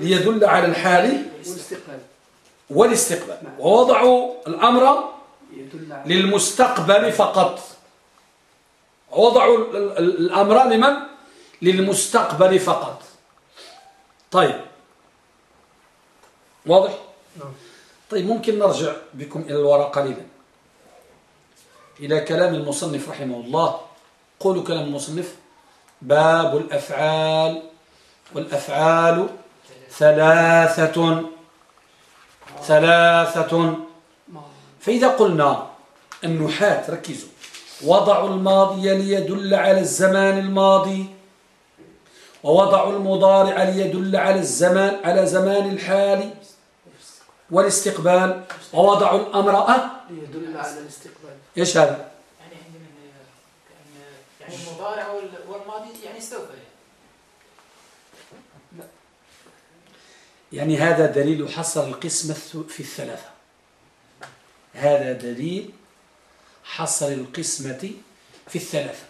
S1: ليدل على الحال
S2: والاستقبال.
S1: والاستقبال ووضعوا الأمر للمستقبل فقط. وضعوا ال- ال- الأمر لمن؟ للمستقبل فقط. طيب. واضح؟
S2: نعم.
S1: طيب ممكن نرجع بكم إلى الوراء قليلا. إلى كلام المصنف رحمه الله. قولوا كلام المصنف. باب الأفعال. والأفعال ثلاثة. ثلاثة. فإذا قلنا النحاة ركزوا. وضعوا الماضي ليدل على الزمان الماضي. ووضعوا المضارع ليدل على الزمان على زمان الحال. والاستقبال ووضعوا الأمر أه؟
S2: ليدل على الاستقبال.
S1: إيش هذا؟
S3: يعني عندنا يعني المضارع والماضي يعني سوف
S1: يعني. يعني هذا دليل حصر القسمة في الثلاثة. هذا دليل حصر القسمة في الثلاثة.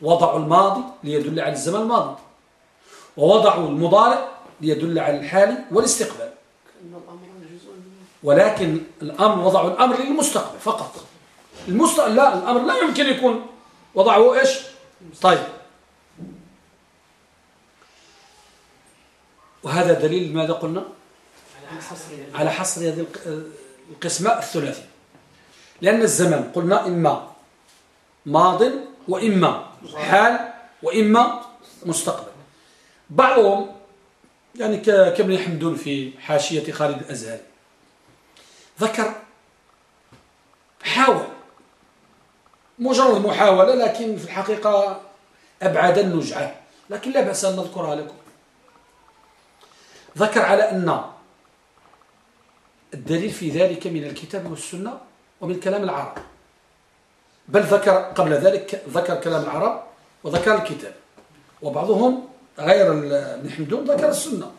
S1: وضعوا الماضي ليدل على الزمن الماضي. ووضعوا المضارع ليدل على الحال والاستقبال. كأن الأمر ولكن الأمر وضعوا الأمر للمستقبل فقط. المستقبل لا الأمر لا يمكن يكون وضعه إيش؟ طيب. وهذا دليل ماذا قلنا؟ على حصر هذه القسمة الثلاثي. لأن الزمن قلنا إما ماض وإما حال وإما مستقبل. بعضهم يعني كابن حمدون في حاشية خالد الأزهري ذكر حاول مجرد محاولة لكن في الحقيقة أبعد النجعة. لكن لا بأس أن نذكرها لكم. ذكر على أن الدليل في ذلك من الكتاب والسنة ومن كلام العرب. بل ذكر قبل ذلك ذكر كلام العرب وذكر الكتاب. وبعضهم غير ابن حمدون ذكر السنة.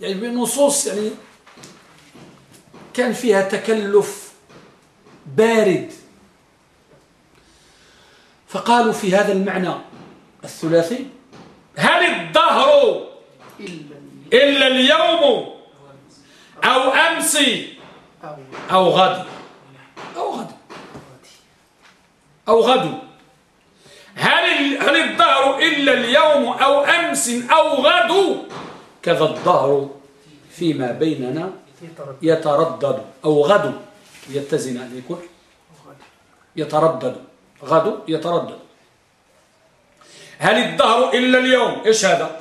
S1: يعني بنصوص يعني كان فيها تكلف بارد. فقالوا في هذا المعنى الثلاثي هل الدهر إلا اليوم أو أمس أو غد؟ أو غد. أو غد. هل هل الدهر إلا اليوم أو أمس أو غد؟ كذا الدهر فيما بيننا يتردد. أو غد يتزن هذا يكون يتردد. غد يتردد. هل الدهر إلا اليوم؟ إيش هذا؟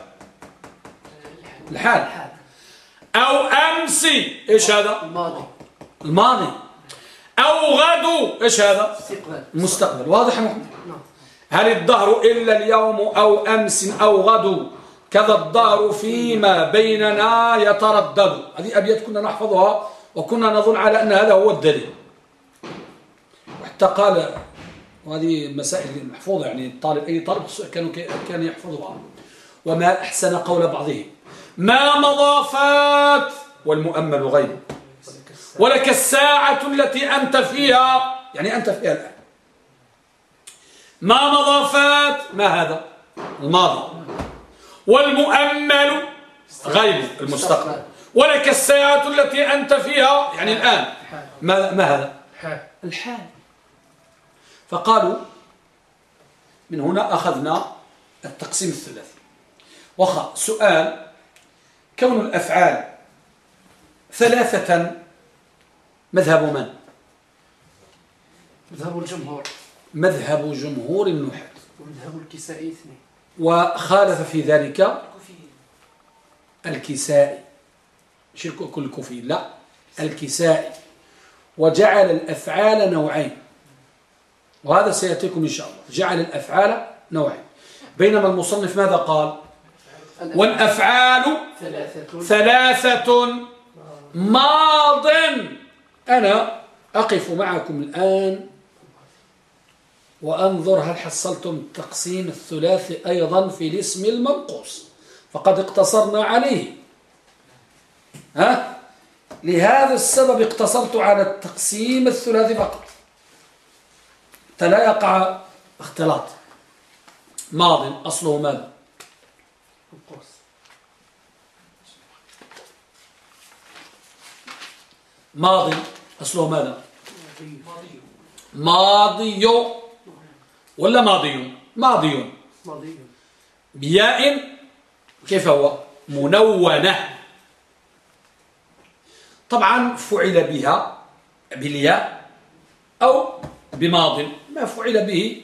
S1: الحال أو أمس؟ إيش هذا؟ الماضي. الماضي. أو غد؟ إيش هذا؟ المستقبل. واضح يا محمد؟ نعم. هل الدهر إلا اليوم أو أمس أو غد؟ كذا الدهر فيما بيننا يتردد. هذه أبيات كنا نحفظها وكنا نظن على أن هذا هو الدليل. وحتى قال وهذه مسائل محفوظة يعني الطالب أي طالب كانوا كان يحفظها. وما أحسن قول بعضهم. ما مضى فات والمؤمل غيب. ولك الساعة التي أنت فيها يعني أنت فيها الآن. ما مضى فات ما هذا؟ الماضي. والمؤمل. غيب المستقبل. ولك الساعة التي أنت فيها يعني الآن. ما, ما هذا؟ الحال. فقالوا من هنا أخذنا التقسيم الثلاثي. وخا سؤال كون الأفعال ثلاثة مذهب من؟
S2: مذهب الجمهور.
S1: مذهب جمهور النحاة
S2: ومذهب الكسائي اثنين.
S1: وخالف في ذلك الكسائي. مش كل الكوفي لا الكسائي. وجعل الأفعال نوعين. وهذا سيأتيكم إن شاء الله. جعل الأفعال نوعين. بينما المصنف ماذا قال؟ والأفعال ثلاثة. ماض أنا أقف معكم الآن وأنظر هل حصلتم التقسيم الثلاثي أيضا في الاسم المنقوص. فقد اقتصرنا عليه. ها؟ لهذا السبب اقتصرت على التقسيم الثلاثي فقط. فلا يقع اختلاط. ماض أصله ماذا ماضي أصله ماذا؟ ماضي. ولا ماضي ماضي بياء كيف هو؟ منونة. طبعا فعل بها بالياء أو بماض. ما فعل به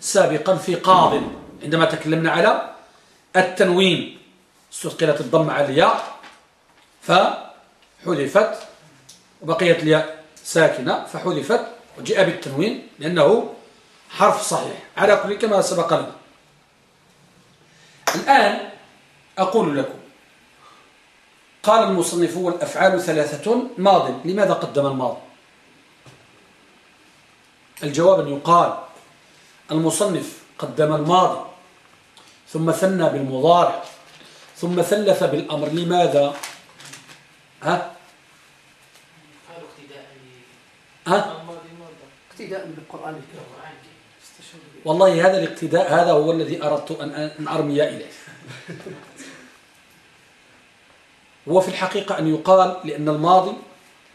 S1: سابقا في قاض. عندما تكلمنا على التنوين استثقلت الضم على الياء فحذفت وبقيت الياء ساكنة فحذفت وجاء بالتنوين لأنه حرف صحيح. على كل كما سبق لنا. الآن أقول لكم قال المصنف والأفعال ثلاثة ماض. لماذا قدم الماضي؟ الجواب أن يقال المصنف قدم الماضي ثم ثنى بالمضارع ثم ثلث بالأمر. لماذا؟ ها؟ ها؟
S2: اقتداء بالقرآن الكريم.
S1: والله هذا الاقتداء هذا هو الذي أردت أن أرمي إليه. هو في الحقيقة أن يقال لأن الماضي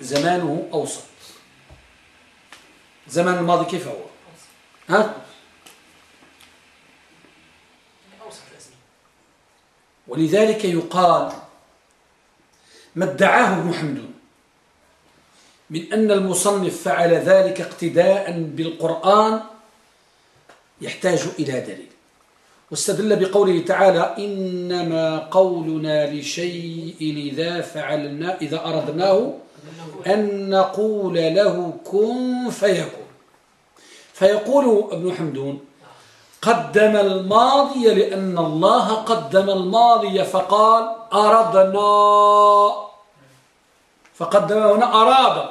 S1: زمانه أوسط. زمان الماضي كيف هو؟ ها؟ ولذلك يقال ما ادعاه ابن حمدون من أن المصنف فعل ذلك اقتداء بالقرآن يحتاج إلى دليل. واستدل بقوله تعالى إنما قولنا لشيء إذا فعلنا إذا أردناه أن نقول له كن فيكون. فيقول ابن حمدون قدم الماضي لأن الله قدم الماضي فقال أردنا. فقدم هنا أراد.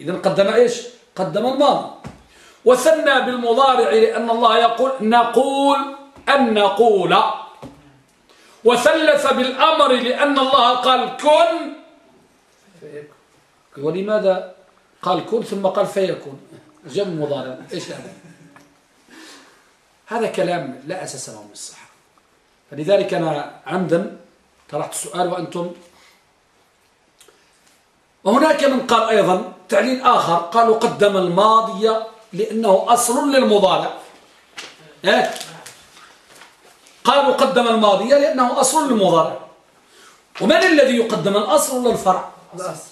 S1: إذا قدم إيش؟ قدم الماضي. وثنى بالمضارع لأن الله يقول نقول أن نقول. وثلث بالأمر لأن الله قال كن. ولماذا قال كن ثم قال فيكون جمع مضارع. إيش هذا هذا كلام لا أساس له من الصحة. فلذلك أنا عمدا طرحت السؤال وأنتم. وهناك من قال أيضا تعليل آخر. قالوا قدم الماضي لأنه أصل للمضارع. إيه؟ قالوا قدم الماضي لأنه أصل للمضارع. ومن الذي يقدم الأصل ولا الفرع؟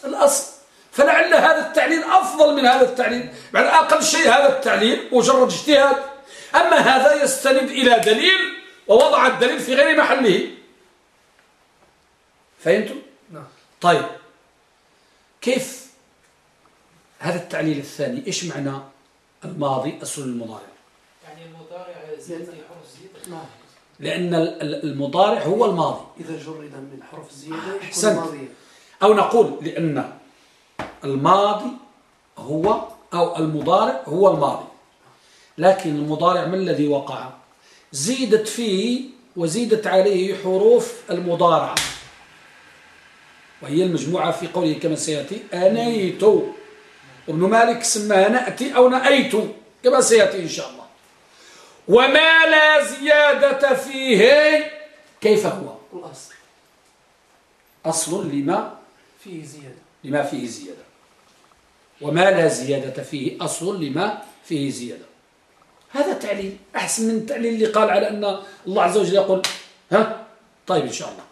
S2: الأصل.
S1: فلعل هذا التعليل أفضل من هذا التعليل. بعد أقل شيء هذا التعليل مجرد اجتهاد. أما هذا يستند إلى دليل ووضع الدليل في غير محله. فهمتم؟
S2: نعم.
S1: طيب. كيف هذا التعليل الثاني؟ إيش معنى الماضي أصل المضارع.
S3: يعني المضارع زيادة حرف زيادة.
S2: نعم
S1: لأن ال- ال- المضارع هو الماضي.
S2: إذا جرد من حرف يكون
S1: أحسنت. أو نقول لأن الماضي هو أو المضارع هو الماضي. لكن المضارع ما الذي وقع؟ زيدت فيه وزيدت عليه حروف المضارعة وهي المجموعة في قوله كما سيأتي أنيت وابن مالك سماها نأتي أو نأيت. كما سيأتي إن شاء الله. وما لا زيادة فيه. كيف هو؟
S2: الأصل.
S1: أصل لما؟
S2: فيه زيادة.
S1: لما فيه زيادة. وما لا زيادة فيه. أصل لما فيه زيادة. هذا تعليل. أحسن من التعليل اللي قال على أن الله عز وجل يقول ها؟ طيب إن شاء الله.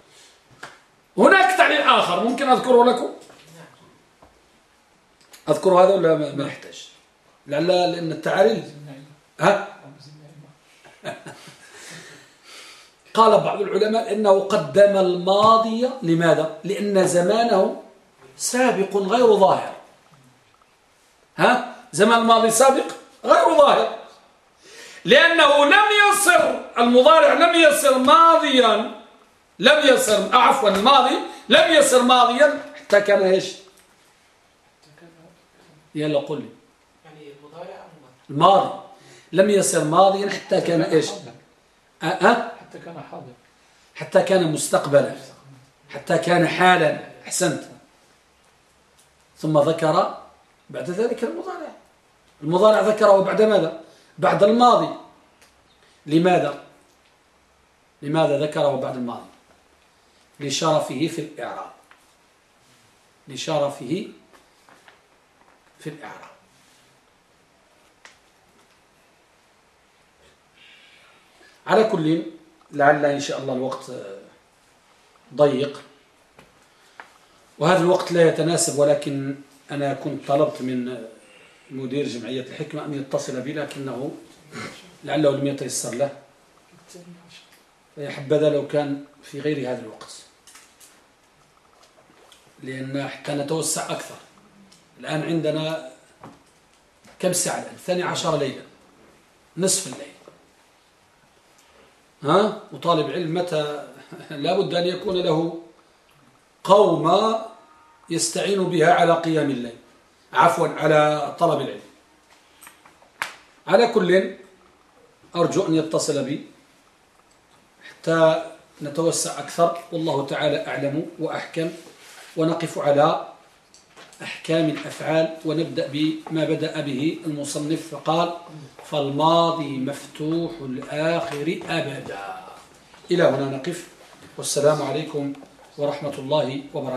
S1: هناك تعليل آخر ممكن أذكره لكم؟ أذكر هذا ولا ما يحتاج؟ لعل لأن التعاليل ها؟ قال بعض العلماء إنه قدم الماضي لماذا؟ لأن زمانه سابق غير ظاهر. ها؟ زمان الماضي سابق غير ظاهر. لأنه لم يصر المضارع لم يصر ماضيا لم يصر عفوا الماضي لم يصر ماضيا حتى كان إيش؟ يلا قل لي.
S3: يعني المضارع
S1: الماضي. لم يصر ماضيا حتى كان إيش؟ أه؟ أه؟
S2: حتى كان حاضر.
S1: حتى كان مستقبلا. حتى كان حالا. أحسنت. ثم ذكر بعد ذلك المضارع. المضارع ذكره بعد ماذا؟ بعد الماضي. لماذا؟ لماذا ذكره بعد الماضي؟ لشرفه في الإعراب. لشرفه في الإعراب. على كل لعل إن شاء الله الوقت ضيق. وهذا الوقت لا يتناسب ولكن أنا كنت طلبت من مدير جمعية الحكمة أن يتصل بي لكنه لعله لم يتيسر له. حبذا لو كان في غير هذا الوقت. لأن حتى نتوسع أكثر. الآن عندنا كم ساعة الآن؟ الثاني عشر ليلة. نصف الليل. ها؟ وطالب علم متى؟ لابد أن يكون له قوم يستعين بها على قيام الليل. عفوا على طلب العلم. على كل أرجو أن يتصل بي حتى نتوسع أكثر. والله تعالى أعلم وأحكم ونقف على أحكام الأفعال ونبدأ بما بدأ به المصنف فقال فالماضي مفتوح الآخر أبدا. إلى هنا نقف. والسلام عليكم ورحمة الله وبركاته.